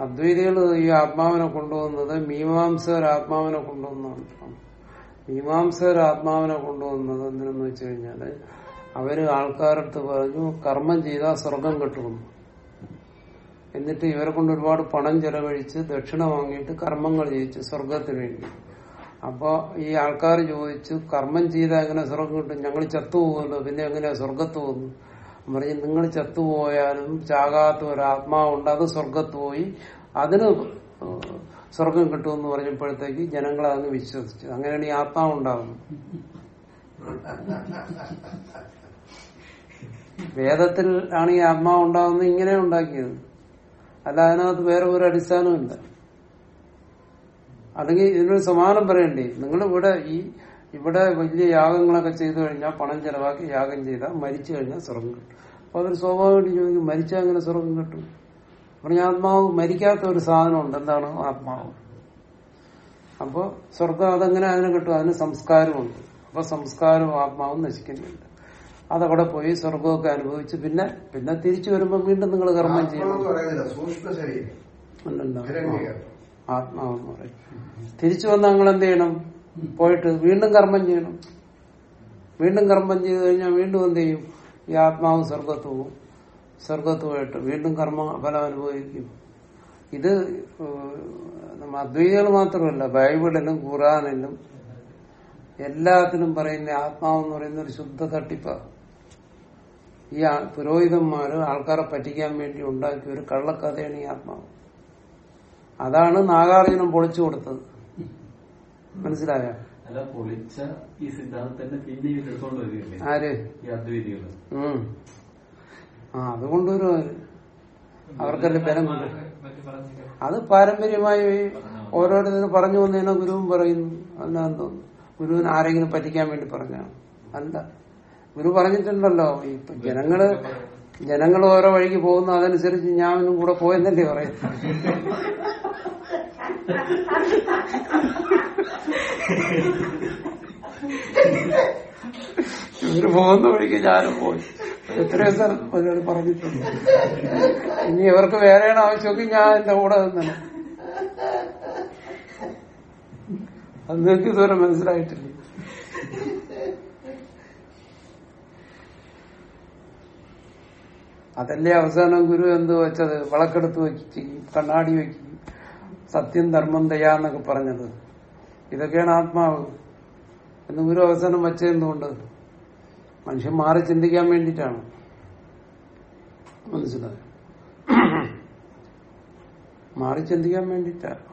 അദ്വൈതികൾ ഈ ആത്മാവിനെ കൊണ്ടുവന്നത് മീമാംസകർ ആത്മാവിനെ കൊണ്ടുവന്നതാണ്. മീമാംസകർ ആത്മാവിനെ കൊണ്ടുവന്നത് എന്തിനെന്ന് വെച്ച് കഴിഞ്ഞാൽ അവർ ആൾക്കാരടുത്ത് പറഞ്ഞു കർമ്മം ചെയ്താൽ സ്വർഗം കിട്ടുമെന്ന്. എന്നിട്ട് ഇവരെ കൊണ്ട് ഒരുപാട് പണം ചെലവഴിച്ച് ദക്ഷിണ വാങ്ങിയിട്ട് കർമ്മങ്ങൾ ചെയ്യിച്ചു സ്വർഗത്തിന് വേണ്ടി. അപ്പൊ ഈ ആൾക്കാർ ചോദിച്ചു കർമ്മം ചെയ്താൽ എങ്ങനെ സ്വർഗം കിട്ടും? ഞങ്ങൾ ചത്തുപോകുമല്ലോ പിന്നെ എങ്ങനെയാ സ്വർഗത്ത് പോകുന്നു പറഞ്ഞു നിങ്ങൾ ചത്തുപോയാലും ചാകാത്ത ഒരു ആത്മാവുണ്ട് അത് സ്വർഗത്ത് പോയി അതിന് സ്വർഗം കിട്ടുമെന്ന് പറഞ്ഞപ്പോഴത്തേക്ക് ജനങ്ങൾ അതിന് വിശ്വസിച്ചു. അങ്ങനെയാണ് ഈ ആത്മാവ് ഉണ്ടാകുന്നത് വേദത്തിൽ ആണ് ഈ ആത്മാവ് ഉണ്ടാകുന്നത് ഇങ്ങനെ ഉണ്ടാക്കിയത്. അല്ല അതിനകത്ത് വേറെ ഒരു അടിസ്ഥാനമില്ല അല്ലെങ്കിൽ ഇതിനൊരു സമാനം പറയണ്ടേ? നിങ്ങൾ ഇവിടെ ഈ ഇവിടെ വലിയ യാഗങ്ങളൊക്കെ ചെയ്തു കഴിഞ്ഞാൽ പണം ചെലവാക്കി യാഗം ചെയ്താൽ മരിച്ചു കഴിഞ്ഞാൽ സ്വർഗം കിട്ടും. അപ്പൊ അതൊരു സ്വാഭാവികമായിട്ട് ചോദിക്കും മരിച്ചാൽ അങ്ങനെ സ്വർഗം കിട്ടും? പറഞ്ഞ ആത്മാവ് മരിക്കാത്ത ഒരു സാധനം ഉണ്ട്. എന്താണ് ആത്മാവ്? അപ്പൊ സ്വർഗം അതെങ്ങനെ അതിനെ കിട്ടും? അതിന് സംസ്കാരമുണ്ട്. അപ്പൊ സംസ്കാരവും ആത്മാവും നശിക്കുന്നുണ്ട്. അതവിടെ പോയി സ്വർഗമൊക്കെ അനുഭവിച്ച് പിന്നെ പിന്നെ തിരിച്ചു വരുമ്പോൾ വീണ്ടും നിങ്ങൾ കർമ്മം ചെയ്യണം. ആത്മാവെന്ന് പറയും. തിരിച്ചു വന്ന് നിങ്ങൾ എന്ത് ചെയ്യണം? പോയിട്ട് വീണ്ടും കർമ്മം ചെയ്യണം. വീണ്ടും കർമ്മം ചെയ്ത് കഴിഞ്ഞാൽ വീണ്ടും എന്ത് ചെയ്യും? ഈ ആത്മാവ് സ്വർഗത്ത് പോകും. സ്വർഗത്ത് പോയിട്ട് വീണ്ടും കർമ്മ ഫലം അനുഭവിക്കും. ഇത് നമ്മ അദ്വൈതികൾ മാത്രമല്ല ബൈബിളിലും ഖുറാനിലും എല്ലാത്തിലും പറയുന്ന ആത്മാവെന്ന് പറയുന്ന ഒരു ശുദ്ധ തട്ടിപ്പ. ഈ പുരോഹിതന്മാര് ആൾക്കാരെ പറ്റിക്കാൻ വേണ്ടി ഉണ്ടാക്കിയ ഒരു കള്ളക്കഥയാണ് ഈ ആത്മാവ്. അതാണ് നാഗാർജുനം പൊളിച്ചു കൊടുത്തത്. മനസ്സിലായ? പൊളിച്ച ഈ സിദ്ധാന്തത്തിന്റെ പിന്നെ ആര്? ഈ അത് കൊണ്ടുവരും ആ അവർക്കല്ലേ ബലം അത് പാരമ്പര്യമായി ഓരോരുത്തരും പറഞ്ഞു വന്നതിനെ ഗുരുവും പറയുന്നു തോന്നുന്നു? ഗുരുവിന് ആരെങ്കിലും പറ്റിക്കാൻ വേണ്ടി പറഞ്ഞാണ് അല്ല ഗുരു പറഞ്ഞിട്ടുണ്ടല്ലോ. ഇപ്പൊ ജനങ്ങൾ ജനങ്ങൾ ഓരോ വഴിക്ക് പോകുന്ന അതനുസരിച്ച് ഞാനും കൂടെ പോയെന്നല്ലേ പറയുന്നത്. ഇവർ പോകുന്ന വഴിക്ക് ഞാനും പോയി. എത്രയോ സ്ഥലം പറഞ്ഞിട്ടുണ്ട്. ഇനി ഇവർക്ക് വേറെയാണ് ആവശ്യമൊക്കെ ഞാൻ എന്റെ കൂടെ തന്നെ അത് നിങ്ങൾക്ക് ഇതുവരെ മനസ്സിലായിട്ടില്ല. അതല്ലേ അവസാനം ഗുരു എന്ത് വെച്ചത്? വിളക്കെടുത്ത് വെക്കുകയും കണ്ണാടി വെക്കുകയും സത്യം ധർമ്മം ദയാന്നൊക്കെ പറഞ്ഞത്. ഇതൊക്കെയാണ് ആത്മാവ്. എന്ന് ഗുരു അവസാനം വെച്ചെന്തുകൊണ്ട് മനുഷ്യൻ മാറി ചിന്തിക്കാൻ വേണ്ടിട്ടാണ് മനസ്സിലായോ? മാറി ചിന്തിക്കാൻ വേണ്ടിട്ടാണ്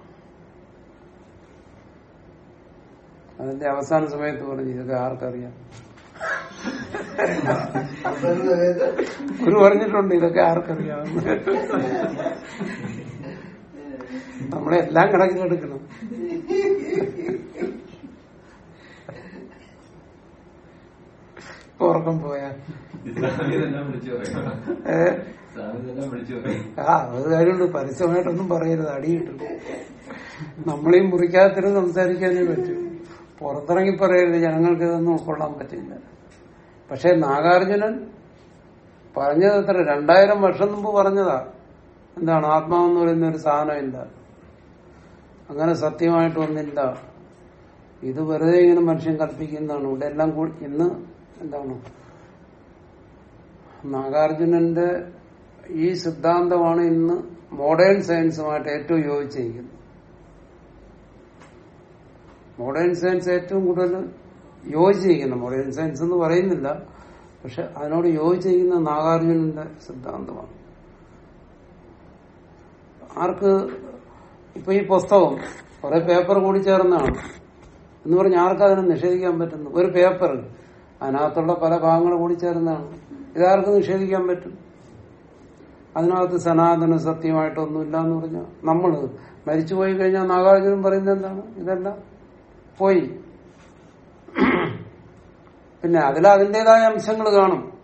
അതിന്റെ അവസാന സമയത്ത് പറഞ്ഞു ഇതൊക്കെ ആർക്കറിയാം? ഗുരു പറഞ്ഞിട്ടുണ്ട് ഇതൊക്കെ ആർക്കറിയാം. നമ്മളെല്ലാം കണക്കിലെടുക്കണം. ഉറക്കം പോയാ. ആ അത് കാര്യമുണ്ട്. പരസ്യമായിട്ടൊന്നും പറയരുത്. അടി കിട്ടും നമ്മളെയും മുറിക്കാത്തരും സംസാരിക്കാനേ പറ്റും. പുറത്തിറങ്ങി പറയരുത്. ജനങ്ങൾക്ക് ഇതൊന്നും ഉൾക്കൊള്ളാൻ പറ്റില്ല. പക്ഷെ നാഗാർജുനൻ പറഞ്ഞത് എത്ര? രണ്ടായിരം വർഷം മുമ്പ് പറഞ്ഞതാ. എന്താണ്? ആത്മാവെന്ന് പറയുന്ന ഒരു സാധനമില്ല. അങ്ങനെ സത്യമായിട്ട് ഒന്നില്ല ഇത് വെറുതെ ഇങ്ങനെ മനുഷ്യൻ കൽപ്പിക്കുന്നതാണ്. ഇവിടെ എല്ലാം കൂടി ഇന്ന് എന്താണ്? നാഗാർജുനന്റെ ഈ സിദ്ധാന്തമാണ് ഇന്ന് മോഡേൺ സയൻസുമായിട്ട് ഏറ്റവും യോജിച്ചിരിക്കുന്നത്. മോഡേൺ സയൻസ് ഏറ്റവും കൂടുതൽ യോജിച്ചിരിക്കുന്നു. മോഡേൺ സയൻസ് എന്ന് പറയുന്നില്ല. പക്ഷെ അതിനോട് യോജിച്ചിരിക്കുന്ന നാഗാർജുനന്റെ സിദ്ധാന്തമാണ്. ആർക്ക്? ഇപ്പൊ ഈ പുസ്തകം കുറെ പേപ്പർ കൂടി ചേർന്നാണ് എന്ന് പറഞ്ഞ് ആർക്ക് അതിനെ നിഷേധിക്കാൻ പറ്റുന്നു? ഒരു പേപ്പർ അതിനകത്തുള്ള പല ഭാഗങ്ങൾ കൂടി ചേർന്നതാണ്. ഇതാർക്ക് നിഷേധിക്കാൻ പറ്റും? അതിനകത്ത് സനാതന സത്യമായിട്ടൊന്നുമില്ല എന്ന് പറഞ്ഞാൽ നമ്മൾ മരിച്ചുപോയി കഴിഞ്ഞാൽ നാഗാർജുനൻ പറയുന്നത് എന്താണ്? ഇതെല്ലാം പോയി. പിന്നെ അതിൽ അതിന്റെതായ അംശങ്ങൾ കാണും.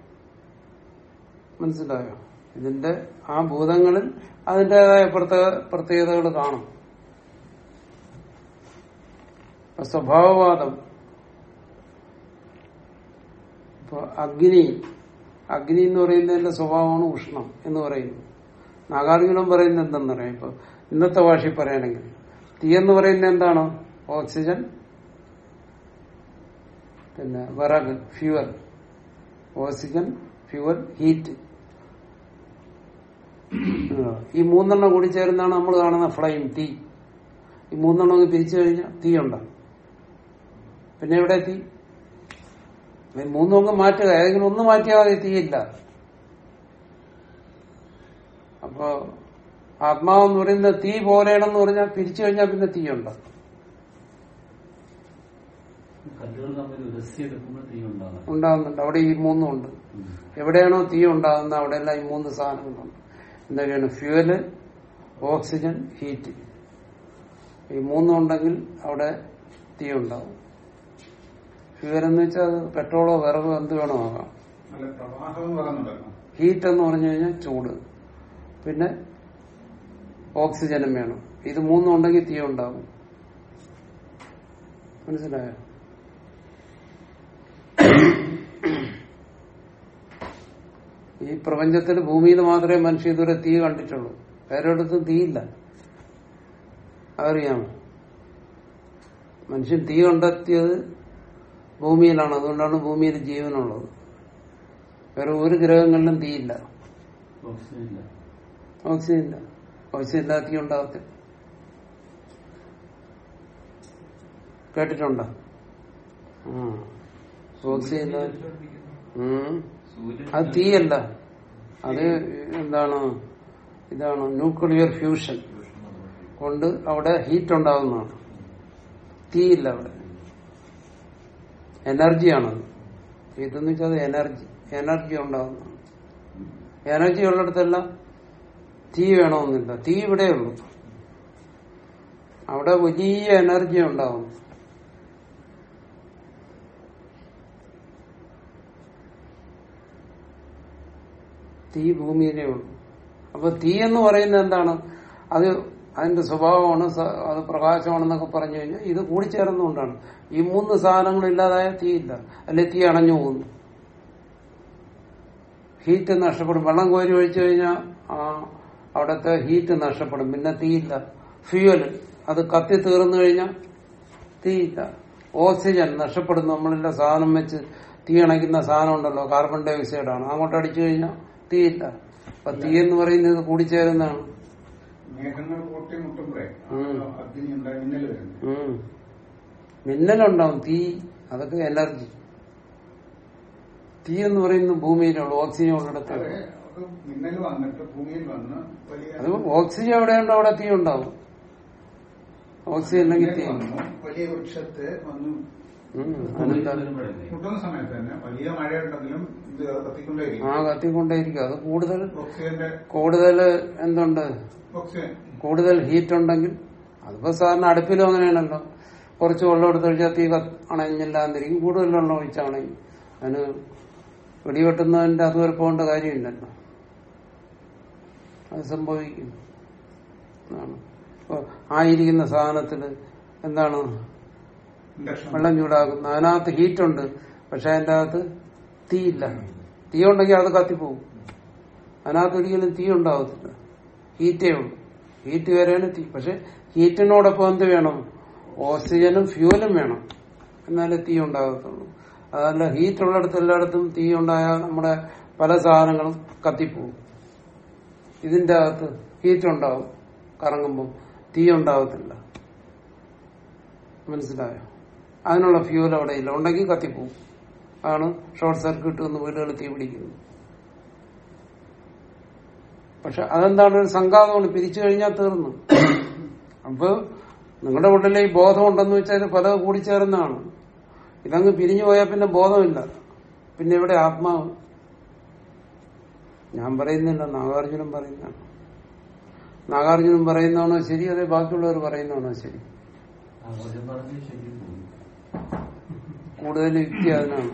മനസ്സിലായോ? ഇതിന്റെ ആ ഭൂതങ്ങളിൽ അതിന്റെതായ പ്രത്യേക പ്രത്യേകതകൾ കാണും. സ്വഭാവവാദം. ഇപ്പൊ അഗ്നി. അഗ്നി എന്ന് പറയുന്നതിന്റെ സ്വഭാവമാണ് ഉഷ്ണം എന്ന് പറയുന്നു. നാഗാർജുനം പറയുന്നത് എന്തെന്നറിയാം? ഇപ്പൊ ഇന്നത്തെ ഭാഷയിൽ പറയുകയാണെങ്കിൽ തീ എന്ന് പറയുന്നത് എന്താണ്? ഓക്സിജൻ പിന്നെ വിറക് ഫ്യൂവൽ ഓക്സിജൻ ഫ്യുവൽ ഹീറ്റ് ഈ മൂന്നെണ്ണം കൂടി ചേർന്നാണ് നമ്മൾ കാണുന്ന ഫ്ലൈം തീ ഈ മൂന്നെണ്ണം ഒക്കെ പിരിച്ചു കഴിഞ്ഞാൽ തീ ഉണ്ടാകും പിന്നെ എവിടെ തീ ഈ മൂന്നും അങ്ങ് മാറ്റുക. ഏതെങ്കിലും ഒന്ന് മാറ്റിയാൽ തീയില്ല അപ്പോ ആത്മാവെന്ന് പറയുന്നത് തീ പോലെയാണെന്ന് പറഞ്ഞാൽ പിരിച്ചു കഴിഞ്ഞാൽ പിന്നെ തീ ഉണ്ടാകും കല്ലുകൾ തമ്മിൽ ഉരസിയെടുക്കുമ്പോൾ തീ ഉണ്ടാകുന്നത് ഉണ്ടാകുന്നുണ്ട്. അവിടെ ഈ മൂന്നും ഉണ്ട്. എവിടെയാണോ തീ ഉണ്ടാകുന്ന അവിടെയെല്ലാം ഈ മൂന്ന് സാധനങ്ങളുണ്ട് എന്തൊക്കെയാണ്? Fuel oxygen heat. ഈ മൂന്നും ഉണ്ടെങ്കിൽ അവിടെ തീ ഉണ്ടാവും. ഫ്യൂവലെന്ന് വെച്ചാൽ അത് പെട്രോളോ വിറകോ എന്ത് വേണോ ആകാം. ഹീറ്റ് എന്ന് പറഞ്ഞു കഴിഞ്ഞാൽ ചൂട്. പിന്നെ ഓക്സിജനും വേണം. ഇത് മൂന്നും ഉണ്ടെങ്കിൽ തീ ഉണ്ടാവും. മനസ്സിലായോ? ഈ പ്രപഞ്ചത്തിൽ ഭൂമിയിൽ മാത്രമേ മനുഷ്യ ഇതുവരെ തീ കണ്ടിട്ടുള്ളൂ. വേറെടുത്തും തീയില്ല. അതറിയാമോ? മനുഷ്യൻ തീ കണ്ടെത്തിയത് ഭൂമിയിലാണ്. അതുകൊണ്ടാണ് ഭൂമിയിൽ ജീവനുള്ളത്. വേറെ ഒരു ഗ്രഹങ്ങളിലും തീയില്ല. ഓക്സിജൻ ഇല്ല ഓക്സിജൻ ഇല്ല തീ ഉണ്ടാകത്തില്ല കേട്ടിട്ടുണ്ടോ? ഓക്സിജൻ ഇല്ല അത് തീയല്ല. അത് എന്താണ്? ഇതാണ് ന്യൂക്ലിയർ ഫ്യൂഷൻ. കൊണ്ട് അവിടെ ഹീറ്റ് ഉണ്ടാകുന്നതാണ്. തീയില്ല അവിടെ. എനർജിയാണത്. ഇതെന്ന് വെച്ചാൽ എനർജി. എനർജി ഉണ്ടാകുന്നതാണ്. എനർജി ഉള്ളിടത്തെല്ലാം തീ വേണമെന്നില്ല. തീ ഇവിടെയുള്ളൂ. അവിടെ വലിയ എനർജി ഉണ്ടാകുന്നു. തീ ഭൂമിയിലേ ഉള്ളൂ. അപ്പൊ തീ എന്ന് പറയുന്നത് എന്താണ്? അത് അതിന്റെ സ്വഭാവമാണ് അത് പ്രകാശമാണെന്നൊക്കെ പറഞ്ഞു കഴിഞ്ഞാൽ ഇത് കൂടിച്ചേർന്നുകൊണ്ടാണ്. ഈ മൂന്ന് സാധനങ്ങൾ ഇല്ലാതായ തീയില്ല അല്ലെ തീ അണഞ്ഞു പോകുന്നു. ഹീറ്റ് നഷ്ടപ്പെടും. വെള്ളം കോരി ഒഴിച്ചു കഴിഞ്ഞാൽ ആ അവിടുത്തെ ഹീറ്റ് നഷ്ടപ്പെടും. പിന്നെ തീയില്ല ഫ്യൂവൽ അത് കത്തി തീർന്നു കഴിഞ്ഞാൽ തീയില്ല ഓക്സിജൻ നഷ്ടപ്പെടും നമ്മളില്ല സാധനം വെച്ച് തീ അണയ്ക്കുന്ന സാധനം ഉണ്ടല്ലോ. കാർബൺ ഡൈ ഓക്സൈഡ് ആണ് അങ്ങോട്ട് അടിച്ചു കഴിഞ്ഞാൽ തീയില്ല. അപ്പൊ തീ എന്ന് പറയുന്നത് കൂടിച്ചേരുന്നതാണ്. മേഘങ്ങൾ മിന്നലുണ്ടാവും തീ അതൊക്കെ എനർജി തീ എന്ന് പറയുന്നത് ഭൂമിയിലുള്ള ഓക്സിജൻ ഉള്ളിടത്ത് അതെ അത് മിന്നൽ വന്നിട്ട് ഭൂമിയിൽ വന്ന് അത് ഓക്സിജൻ എവിടെയുണ്ടോ അവിടെ തീ ഉണ്ടാവും. ഓക്സിജൻ അല്ലെങ്കിൽ തീ. വലിയ വൃക്ഷത്തെ വന്നു മുട്ടുന്ന സമയത്ത് തന്നെ വലിയ മഴയുണ്ടെങ്കിലും ഇത് കത്തിക്കൊണ്ടേയിരിക്കും. ആ കത്തിക്കൊണ്ടേയിരിക്കും. അത് കൂടുതൽ ഓക്സിജന്റെ കൂടുതൽ എന്തുണ്ട്? ഓക്സിജൻ. കൂടുതൽ ഹീറ്റ് ഉണ്ടെങ്കിൽ അതിപ്പോ സാറിന് അടുപ്പിലും അങ്ങനെയാണല്ലോ. കുറച്ച് വെള്ളം എടുത്ത് ഒഴിച്ചാൽ തീ അണഞ്ഞില്ലാന്നിരിക്കും കൂടുതൽ വെള്ളം ഒഴിച്ചാണെങ്കിൽ അതിന് വെടിവെട്ടുന്നതിന്റെ അതുവരെ പോകേണ്ട കാര്യമില്ലല്ലോ. അത് സംഭവിക്കും. ആയിരിക്കുന്ന സാധനത്തിൽ എന്താണ് വെള്ളം ചൂടാക്കുന്നു അതിനകത്ത് ഹീറ്റ് ഉണ്ട്. പക്ഷെ അതിന്റെ അകത്ത് തീയില്ല. തീ ഉണ്ടെങ്കിൽ അത് കത്തിപ്പോവും. അതിനകത്ത് ഒരിക്കലും തീ ഉണ്ടാവത്തില്ല. ഹീറ്റേ ഉള്ളൂ. ഹീറ്റ് വരെയാണ് തീ. പക്ഷെ ഹീറ്റിനോടൊപ്പം എന്ത് വേണം? ഓക്സിജനും ഫ്യൂലും വേണം. എന്നാലേ തീ ഉണ്ടാകത്തുള്ളൂ. അതല്ല ഹീറ്റ് ഉള്ളിടത്ത് എല്ലായിടത്തും തീ ഉണ്ടായാൽ നമ്മുടെ പല സാധനങ്ങളും കത്തിപ്പോവും. ഇതിന്റെ അകത്ത് ഹീറ്റ് ഉണ്ടാവും. കറങ്ങുമ്പോൾ തീ ഉണ്ടാവത്തില്ല. മനസ്സിലായോ? അതിനുള്ള ഫ്യൂവൽ അവിടെ ഇല്ല. ഉണ്ടെങ്കിൽ കത്തിപ്പോവും. ആണ് ഷോർട്ട് സർക്യൂട്ട് എന്ന് വീടുകൾ തീ പിടിക്കുന്നത്. പക്ഷെ അതെന്താണ്? ഒരു സംഘാതമാണ്. പിരിച്ചു കഴിഞ്ഞാൽ തീർന്നു. അപ്പൊ നിങ്ങളുടെ ഉള്ളിലെ ഈ ബോധം ഉണ്ടെന്ന് വെച്ചാൽ പല ചേർന്നാണ് ഇതങ്ങ് പിരിഞ്ഞു പോയാൽ പിന്നെ ബോധമില്ല. പിന്നെ ഇവിടെ ആത്മാവ്? ഞാൻ പറയുന്നില്ല. നാഗാർജുനൻ പറയുന്നതാണ്. നാഗാർജുനൻ പറയുന്നതാണോ ശരി? അതെ ബാക്കിയുള്ളവർ പറയുന്നതാണോ ശരി? കൂടുതൽ യുക്തി അതിനാണ്.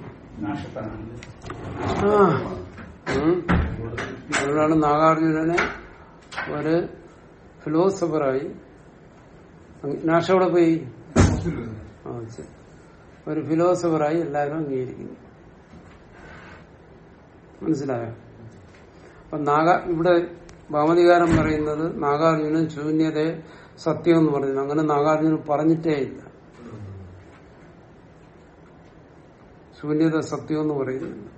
അതുകൊണ്ടാണ് നാഗാർജുനനെ ഒരു ഫിലോസഫറായി നാശോടെ പോയി? ഒരു ഫിലോസഫറായി എല്ലാവരും അംഗീകരിക്കുന്നു. മനസ്സിലായോ? അപ്പൊ നാഗ ഇവിടെ ഭാമതികാരം പറയുന്നത് നാഗാർജുനൻ ശൂന്യതയെ സത്യം എന്ന് പറയുന്നു അങ്ങനെ നാഗാർജുനൻ പറഞ്ഞിട്ടേ ഇല്ല. ശൂന്യത സത്യം എന്ന് പറയുന്നില്ല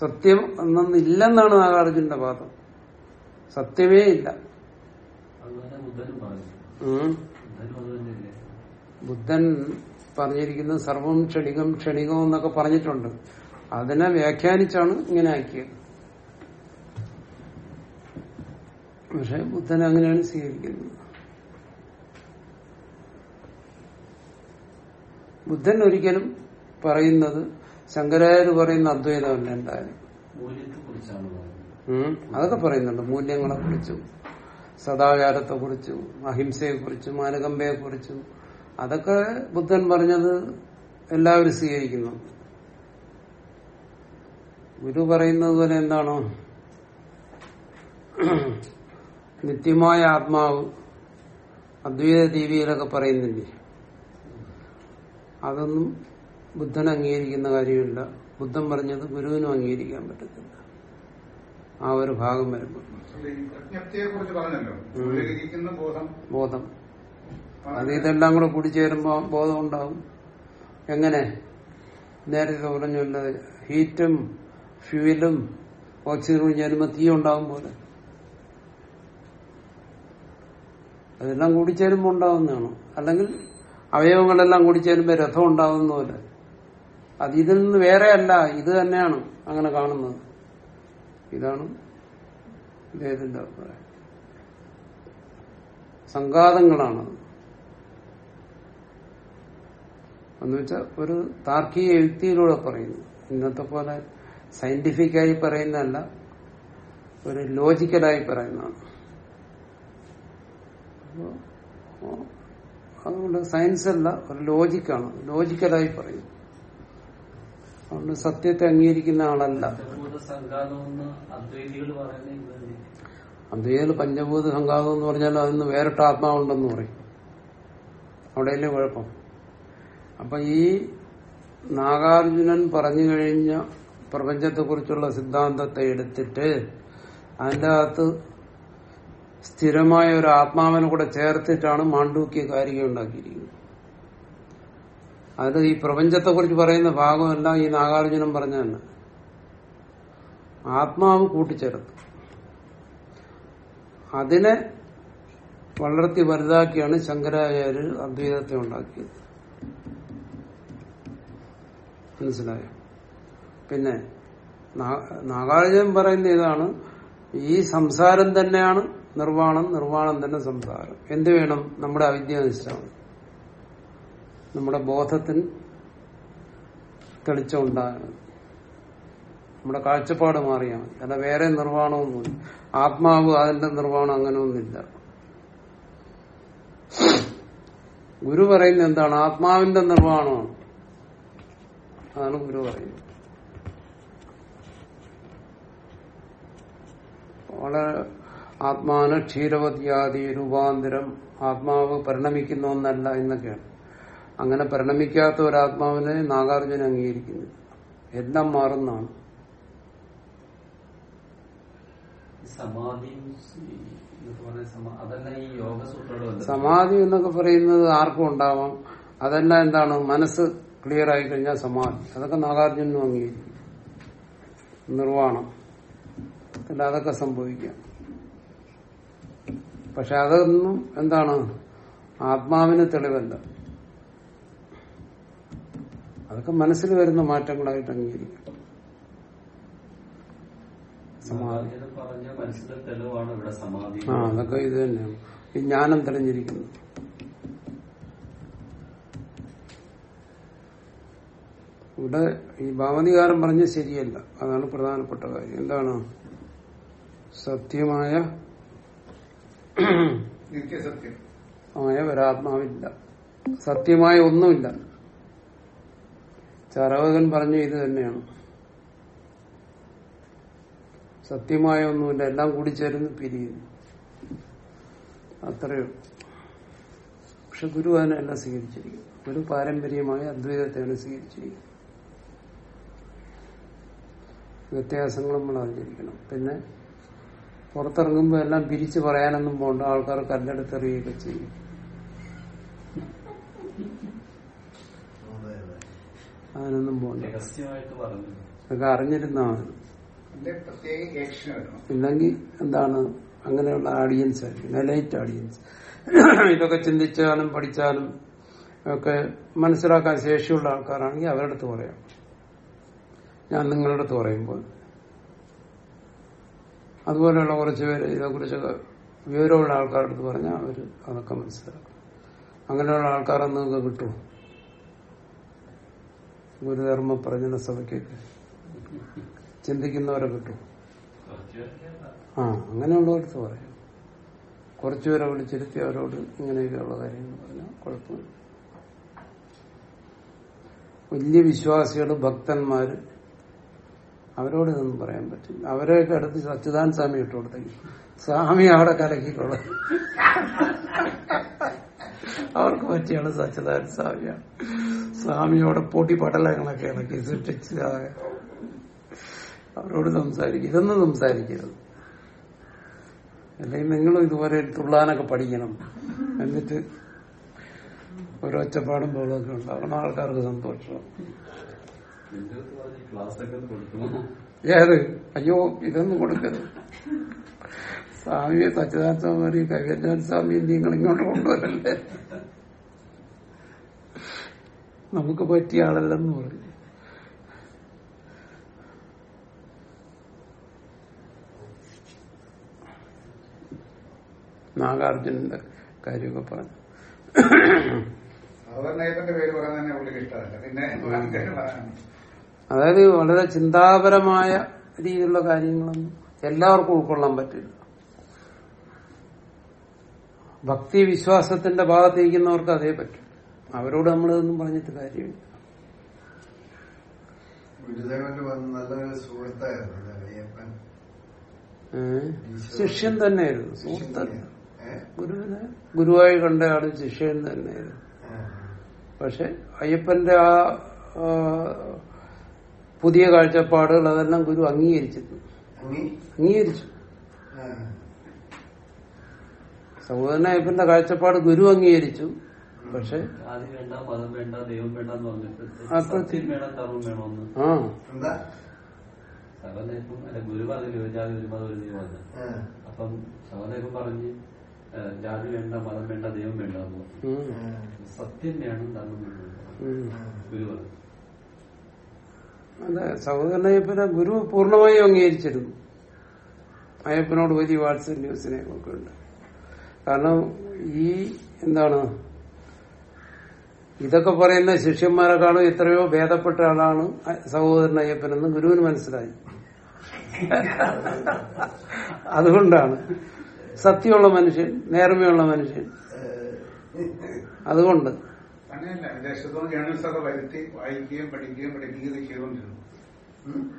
സത്യം എന്നൊന്നില്ലെന്നാണ് നാഗാർജുന്റെ വാദം. സത്യമേ ഇല്ല. ബുദ്ധൻ പറഞ്ഞിരിക്കുന്ന സർവം ക്ഷണികം ക്ഷണികം എന്നൊക്കെ പറഞ്ഞിട്ടുണ്ട്. അതിനെ വ്യാഖ്യാനിച്ചാണ് ഇങ്ങനെ ആക്കിയത്. പക്ഷെ ബുദ്ധൻ അങ്ങനെയാണ് സ്വീകരിക്കുന്നത്. ബുദ്ധൻ ഒരിക്കലും പറയുന്നത് ശങ്കരാചാര്യ പറയുന്ന അദ്വൈതമല്ല എന്തായാലും. അതൊക്കെ പറയുന്നുണ്ട്. മൂല്യങ്ങളെ കുറിച്ചും സദാചാരത്തെ കുറിച്ചും അഹിംസയെ കുറിച്ചും അനുകമ്പയെ കുറിച്ചും അതൊക്കെ ബുദ്ധൻ പറഞ്ഞത് എല്ലാവരും സ്വീകരിക്കുന്നു. ഗുരു പറയുന്നത് പോലെ എന്താണോ? നിത്യമായ ആത്മാവ് അദ്വൈത ദീപിയിലൊക്കെ പറയുന്നില്ലേ? അതൊന്നും ബുദ്ധൻ അംഗീകരിക്കുന്ന കാര്യമില്ല. ബുദ്ധൻ പറഞ്ഞത് ഗുരുവിനും അംഗീകരിക്കാൻ പറ്റത്തില്ല. ആ ഒരു ഭാഗം വരുമ്പോൾ. ബോധം. അത് ഇതെല്ലാം കൂടെ കൂടിച്ചേരുമ്പോ ബോധം ഉണ്ടാവും. എങ്ങനെ? നേരത്തെ പറഞ്ഞല്ല ഹീറ്റും ഫ്യൂലും ഓക്സിജനും കൂടി ചേരുമ്പോ തീ ഉണ്ടാവും പോലെ. അതെല്ലാം കൂടിച്ചേരുമ്പോ ഉണ്ടാവുന്നതാണ്. അല്ലെങ്കിൽ അവയവങ്ങളെല്ലാം കൂടിച്ചേരുമ്പോ രഥം ഉണ്ടാവുന്ന പോലെ. അത് ഇതിൽ നിന്ന് വേറെ അല്ല ഇത് തന്നെയാണ് അങ്ങനെ കാണുന്നത്. ഇതാണ് ഇദ്ദേഹത്തിന്റെ അഭിപ്രായം. സംഘാതങ്ങളാണ്. എന്ന് വെച്ചാൽ ഒരു താർക്കിക യുക്തിയിലൂടെ പറയുന്നു. ഇന്നത്തെ പോലെ സയന്റിഫിക്കായി പറയുന്നതല്ല ഒരു ലോജിക്കലായി പറയുന്നതാണ്. അതുകൊണ്ട് സയൻസ് അല്ല ഒരു ലോജിക്കാണ് ലോജിക്കലായി പറയുന്നു. അതുകൊണ്ട് സത്യത്തെ അംഗീകരിക്കുന്ന ആളല്ല. അദ്വൈതികൾ പഞ്ചഭൂത സംഘാതം എന്ന് പറഞ്ഞാൽ അതിന് വേറിട്ട ആത്മാവുണ്ടെന്ന് പറയും. അവിടെയല്ലേ കുഴപ്പം? അപ്പൊ ഈ നാഗാർജുനൻ പറഞ്ഞു കഴിഞ്ഞ പ്രപഞ്ചത്തെക്കുറിച്ചുള്ള സിദ്ധാന്തത്തെ എടുത്തിട്ട് അതിന്റെ അകത്ത് സ്ഥിരമായ ഒരു ആത്മാവിനെ കൂടെ ചേർത്തിട്ടാണ് മാണ്ഡൂക്യ കാരിക ഉണ്ടാക്കിയിരിക്കുന്നത്. അതിൽ ഈ പ്രപഞ്ചത്തെ കുറിച്ച് പറയുന്ന ഭാഗമെല്ലാം ഈ നാഗാർജുനം പറഞ്ഞ തന്നെ ആത്മാവ് കൂട്ടിച്ചേർത്ത്. അതിനെ വളർത്തി വലുതാക്കിയാണ് ശങ്കരാചാര്യർ അദ്വൈതത്തെ ഉണ്ടാക്കിയത്. മനസ്സിലായോ? പിന്നെ നാഗാർജുനം പറയുന്ന ഇതാണ് ഈ സംസാരം തന്നെയാണ് നിർവാണം നിർവാണം തന്നെ സംസാരം. എന്ത് വേണം? നമ്മുടെ അവിദ്യ നശിച്ചാണ് നമ്മുടെ ബോധത്തിന് തെളിച്ചമുണ്ടാകണം നമ്മുടെ കാഴ്ചപ്പാട് മാറിയാണ് മതി. അല്ല വേറെ നിർവാണമൊന്നുമില്ല. ആത്മാവ് അതിന്റെ നിർവാണം അങ്ങനെ ഒന്നുമില്ല ഗുരു പറയുന്നത് എന്താണ്? ആത്മാവിന്റെ നിർവാണമാണ്. അതാണ് ഗുരു പറയുന്നത്. വളരെ ആത്മാന ക്ഷീരവത്യാദി രൂപാന്തരം ആത്മാവ് പരിണമിക്കുന്ന ഒന്നല്ല എന്നൊക്കെയാണ്. അങ്ങനെ പരിണമിക്കാത്ത ഒരാത്മാവിനെ നാഗാർജുന അംഗീകരിക്കുന്നു എല്ലാം മാറുന്നതാണ്. സമാധി സമാധി എന്നൊക്കെ പറയുന്നത് ആർക്കും ഉണ്ടാവാം. അതെല്ലാം എന്താണ് മനസ്സ് ക്ലിയർ ആയി കഴിഞ്ഞാൽ സമാധി. അതൊക്കെ നാഗാർജുനും അംഗീകരിക്കും. നിർവാണം. അല്ല അതൊക്കെ സംഭവിക്കാം. പക്ഷെ അതൊന്നും എന്താണ് ആത്മാവിന് തെളിവല്ല. അതൊക്കെ മനസ്സിൽ വരുന്ന മാറ്റങ്ങളായിട്ട് അംഗീകരിക്കും സമാധി. ആ അതൊക്കെ ഇത് തന്നെയാണ്. ഈ ജ്ഞാനം തെളിഞ്ഞിരിക്കുന്നു. ഇവിടെ ഈ ഭാവതികാരം പറഞ്ഞ ശരിയല്ല. അതാണ് പ്രധാനപ്പെട്ട കാര്യം. എന്താണ്? സത്യമായ ആയ ഒരാത്മാവില്ല. സത്യമായ ഒന്നുമില്ല. ചാരവകൻ പറഞ്ഞു ഇത് തന്നെയാണ്. സത്യമായ ഒന്നുമില്ല. എല്ലാം കൂടി ചേർന്ന് പിരിയുന്നു. അത്രയോ പക്ഷെ ഗുരു അതിനല്ല സ്വീകരിച്ചിരിക്കുന്നു. ഗുരു പാരമ്പര്യമായ അദ്വൈതത്തെയാണ് സ്വീകരിച്ചിരിക്കുന്നത്. വ്യത്യാസങ്ങൾ നമ്മൾ അറിഞ്ഞിരിക്കണം. പിന്നെ പുറത്തിറങ്ങുമ്പോൾ എല്ലാം പിരിച്ചു പറയാനൊന്നും പോകണ്ട ആൾക്കാർ കല്ലെടുത്തെറിയുകയൊക്കെ ചെയ്യും അതെ അതെ അതിനൊന്നും പോകണ്ട രഹസ്യമായിട്ട് പറഞ്ഞു അതൊക്കെ എടുക്കണം. ഇല്ലെങ്കിൽ എന്താണ്? അങ്ങനെയുള്ള ഓഡിയൻസ് ലൈറ്റ് ഓഡിയൻസ് ആഡിയൻസ് ഇതൊക്കെ ചിന്തിച്ചാലും പഠിച്ചാലും ഒക്കെ മനസ്സിലാക്കാൻ ശേഷിയുള്ള ആൾക്കാരാണെങ്കിൽ അവരുടെ അടുത്ത് പറയാം. ഞാൻ നിങ്ങളുടെ അടുത്ത് പറയുമ്പോൾ. അതുപോലെയുള്ള കുറച്ച് പേര് ഇതേക്കുറിച്ചൊക്കെ വിവരമുള്ള ആൾക്കാരുടെ അടുത്ത് പറഞ്ഞാൽ അവർ അതൊക്കെ മനസ്സിലാക്കും. അങ്ങനെയുള്ള ആൾക്കാരെ നിങ്ങൾക്ക് കിട്ടും ഗുരുധർമ്മ പ്രജന സഭയ്ക്കൊക്കെ. ചിന്തിക്കുന്നവരെ കിട്ടും. ആ അങ്ങനെയുള്ളവർക്ക് പറയാം. കുറച്ചുപേരെ വിളിച്ചിരുത്തി അവരോട് ഇങ്ങനെയൊക്കെയുള്ള കാര്യങ്ങൾ പറഞ്ഞാൽ കുഴപ്പമില്ല വലിയ വിശ്വാസികൾ ഭക്തന്മാര് അവരോട് ഇതൊന്നും പറയാൻ പറ്റില്ല. അവരെയൊക്കെ അടുത്ത് സച്ചിദാൻ സ്വാമി ഇട്ട് കൊടുത്തേക്ക്. സ്വാമി അവിടെ കലക്കിക്കോളും. അവർക്ക് പറ്റിയാണ് സച്ചിദാൻ സ്വാമിയാണ്. സ്വാമിയോടെ പൊടി പടലങ്ങളൊക്കെ ഇണക്കി സൃഷ്ടിച്ച് അവരോട് സംസാരിക്കും. ഇതൊന്നും സംസാരിക്കരുത്. അല്ലെങ്കിൽ നിങ്ങളും ഇതുപോലെ തുള്ളാനൊക്കെ പഠിക്കണം. എന്നിട്ട് ഓരോ ഒരൊച്ചപ്പാടും ബഹളമൊക്കെ ഉണ്ടാവണം. ആൾക്കാർക്ക് സന്തോഷം. ഏത്? അയ്യോ ഇതൊന്നും കൊടുക്കരുത്. സ്വാമിയെ സച്ചിദാനന്ദ സ്വാമി കവിയാൻ സ്വാമി നിങ്ങൾ ഇങ്ങോട്ട് കൊണ്ടുവരല്ലേ? നമുക്ക് പറ്റിയ ആളല്ലെന്ന് പറഞ്ഞു. നാഗാർജുനന്റെ കാര്യമൊക്കെ പറഞ്ഞു. അതായത് വളരെ ചിന്താപരമായ രീതിയിലുള്ള കാര്യങ്ങളൊന്നും എല്ലാവർക്കും ഉൾക്കൊള്ളാൻ പറ്റില്ല. ഭക്തി വിശ്വാസത്തിന്റെ ഭാഗത്തിരിക്കുന്നവർക്ക് അതേ പറ്റും. അവരോട് നമ്മളതൊന്നും പറഞ്ഞിട്ട് കാര്യമില്ല? ശിഷ്യൻ തന്നെയായിരുന്നു. സുഹൃത്തല്ല ഏ? ഗുരുവിനെ ഗുരുവായി കണ്ട ആൾ ശിഷ്യൻ തന്നെയായിരുന്നു. പക്ഷെ അയ്യപ്പന്റെ ആ പുതിയ കാഴ്ചപ്പാടുകൾ അതെല്ലാം ഗുരു അംഗീകരിച്ചിരുന്നു. അംഗീകരിച്ചു. സഹോദരൻ അയ്യപ്പന്റെ കാഴ്ചപ്പാട് ഗുരു അംഗീകരിച്ചു. പക്ഷെ ജാതി അപ്പൊ ആ. അല്ല ഒരു. അപ്പം പറഞ്ഞ് വേണ്ട മതം വേണ്ട ദൈവം വേണ്ട. സത്യം വേണം ധർമ്മം വേണം അതെ സഹോദരൻ അയ്യപ്പനെ ഗുരു പൂർണമായും അംഗീകരിച്ചിരുന്നു. അയ്യപ്പനോട് വലിയ വാത്സല്യസിനെ ഒക്കെ ഉണ്ട്. കാരണം ഈ എന്താണ് ഇതൊക്കെ പറയുന്ന ശിഷ്യന്മാരെക്കാളും എത്രയോ ഭേദപ്പെട്ട ആളാണ് സഹോദരൻ അയ്യപ്പനെന്ന് ഗുരുവിന് മനസ്സിലായി. അതുകൊണ്ടാണ്. സത്യമുള്ള മനുഷ്യൻ നേർമയുള്ള മനുഷ്യൻ. അതുകൊണ്ട്. തന്നെയല്ല വിദേശത്തുനിന്ന് ജേർണലിസ്റ്റ് ഒക്കെ വരുത്തി വായിക്കുകയും പഠിക്കുകയും പഠിപ്പിക്കുകയും ചെയ്തുകൊണ്ടിരുന്നു. ഉം.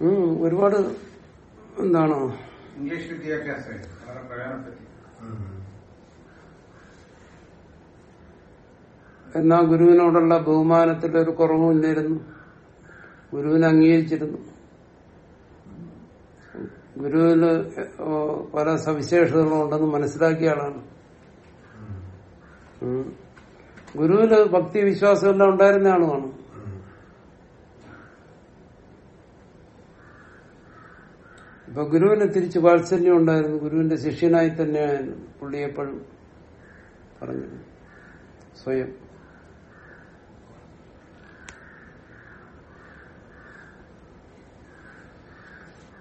ഉം, ഒരുപാട് എന്താണ്? ഇംഗ്ലീഷ് വിദ്യാഭ്യാസം അവരുടെ പ്രയോജനപ്പറ്റി എന്നാ ഗുരുവിനോടുള്ള ബഹുമാനത്തിൽ ഒരു കുറവും ഇല്ലായിരുന്നു. ഗുരുവിനെ അംഗീകരിച്ചിരുന്നു. ഗുരുവിന് പല സവിശേഷതകളും ഉണ്ടെന്ന് മനസ്സിലാക്കിയ ആളാണ്. ഗുരുവിന് ഭക്തി വിശ്വാസമെല്ലാം ഉണ്ടായിരുന്ന ആളുമാണ്. ഇപ്പൊ ഗുരുവിന് തിരിച്ച് വാത്സല്യം ഉണ്ടായിരുന്നു. ഗുരുവിന്റെ ശിഷ്യനായി തന്നെയായിരുന്നു പുള്ളി എപ്പോഴും പറഞ്ഞു സ്വയം.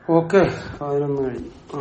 ഓക്കെ പതിനൊന്ന് കഴിഞ്ഞു. ആ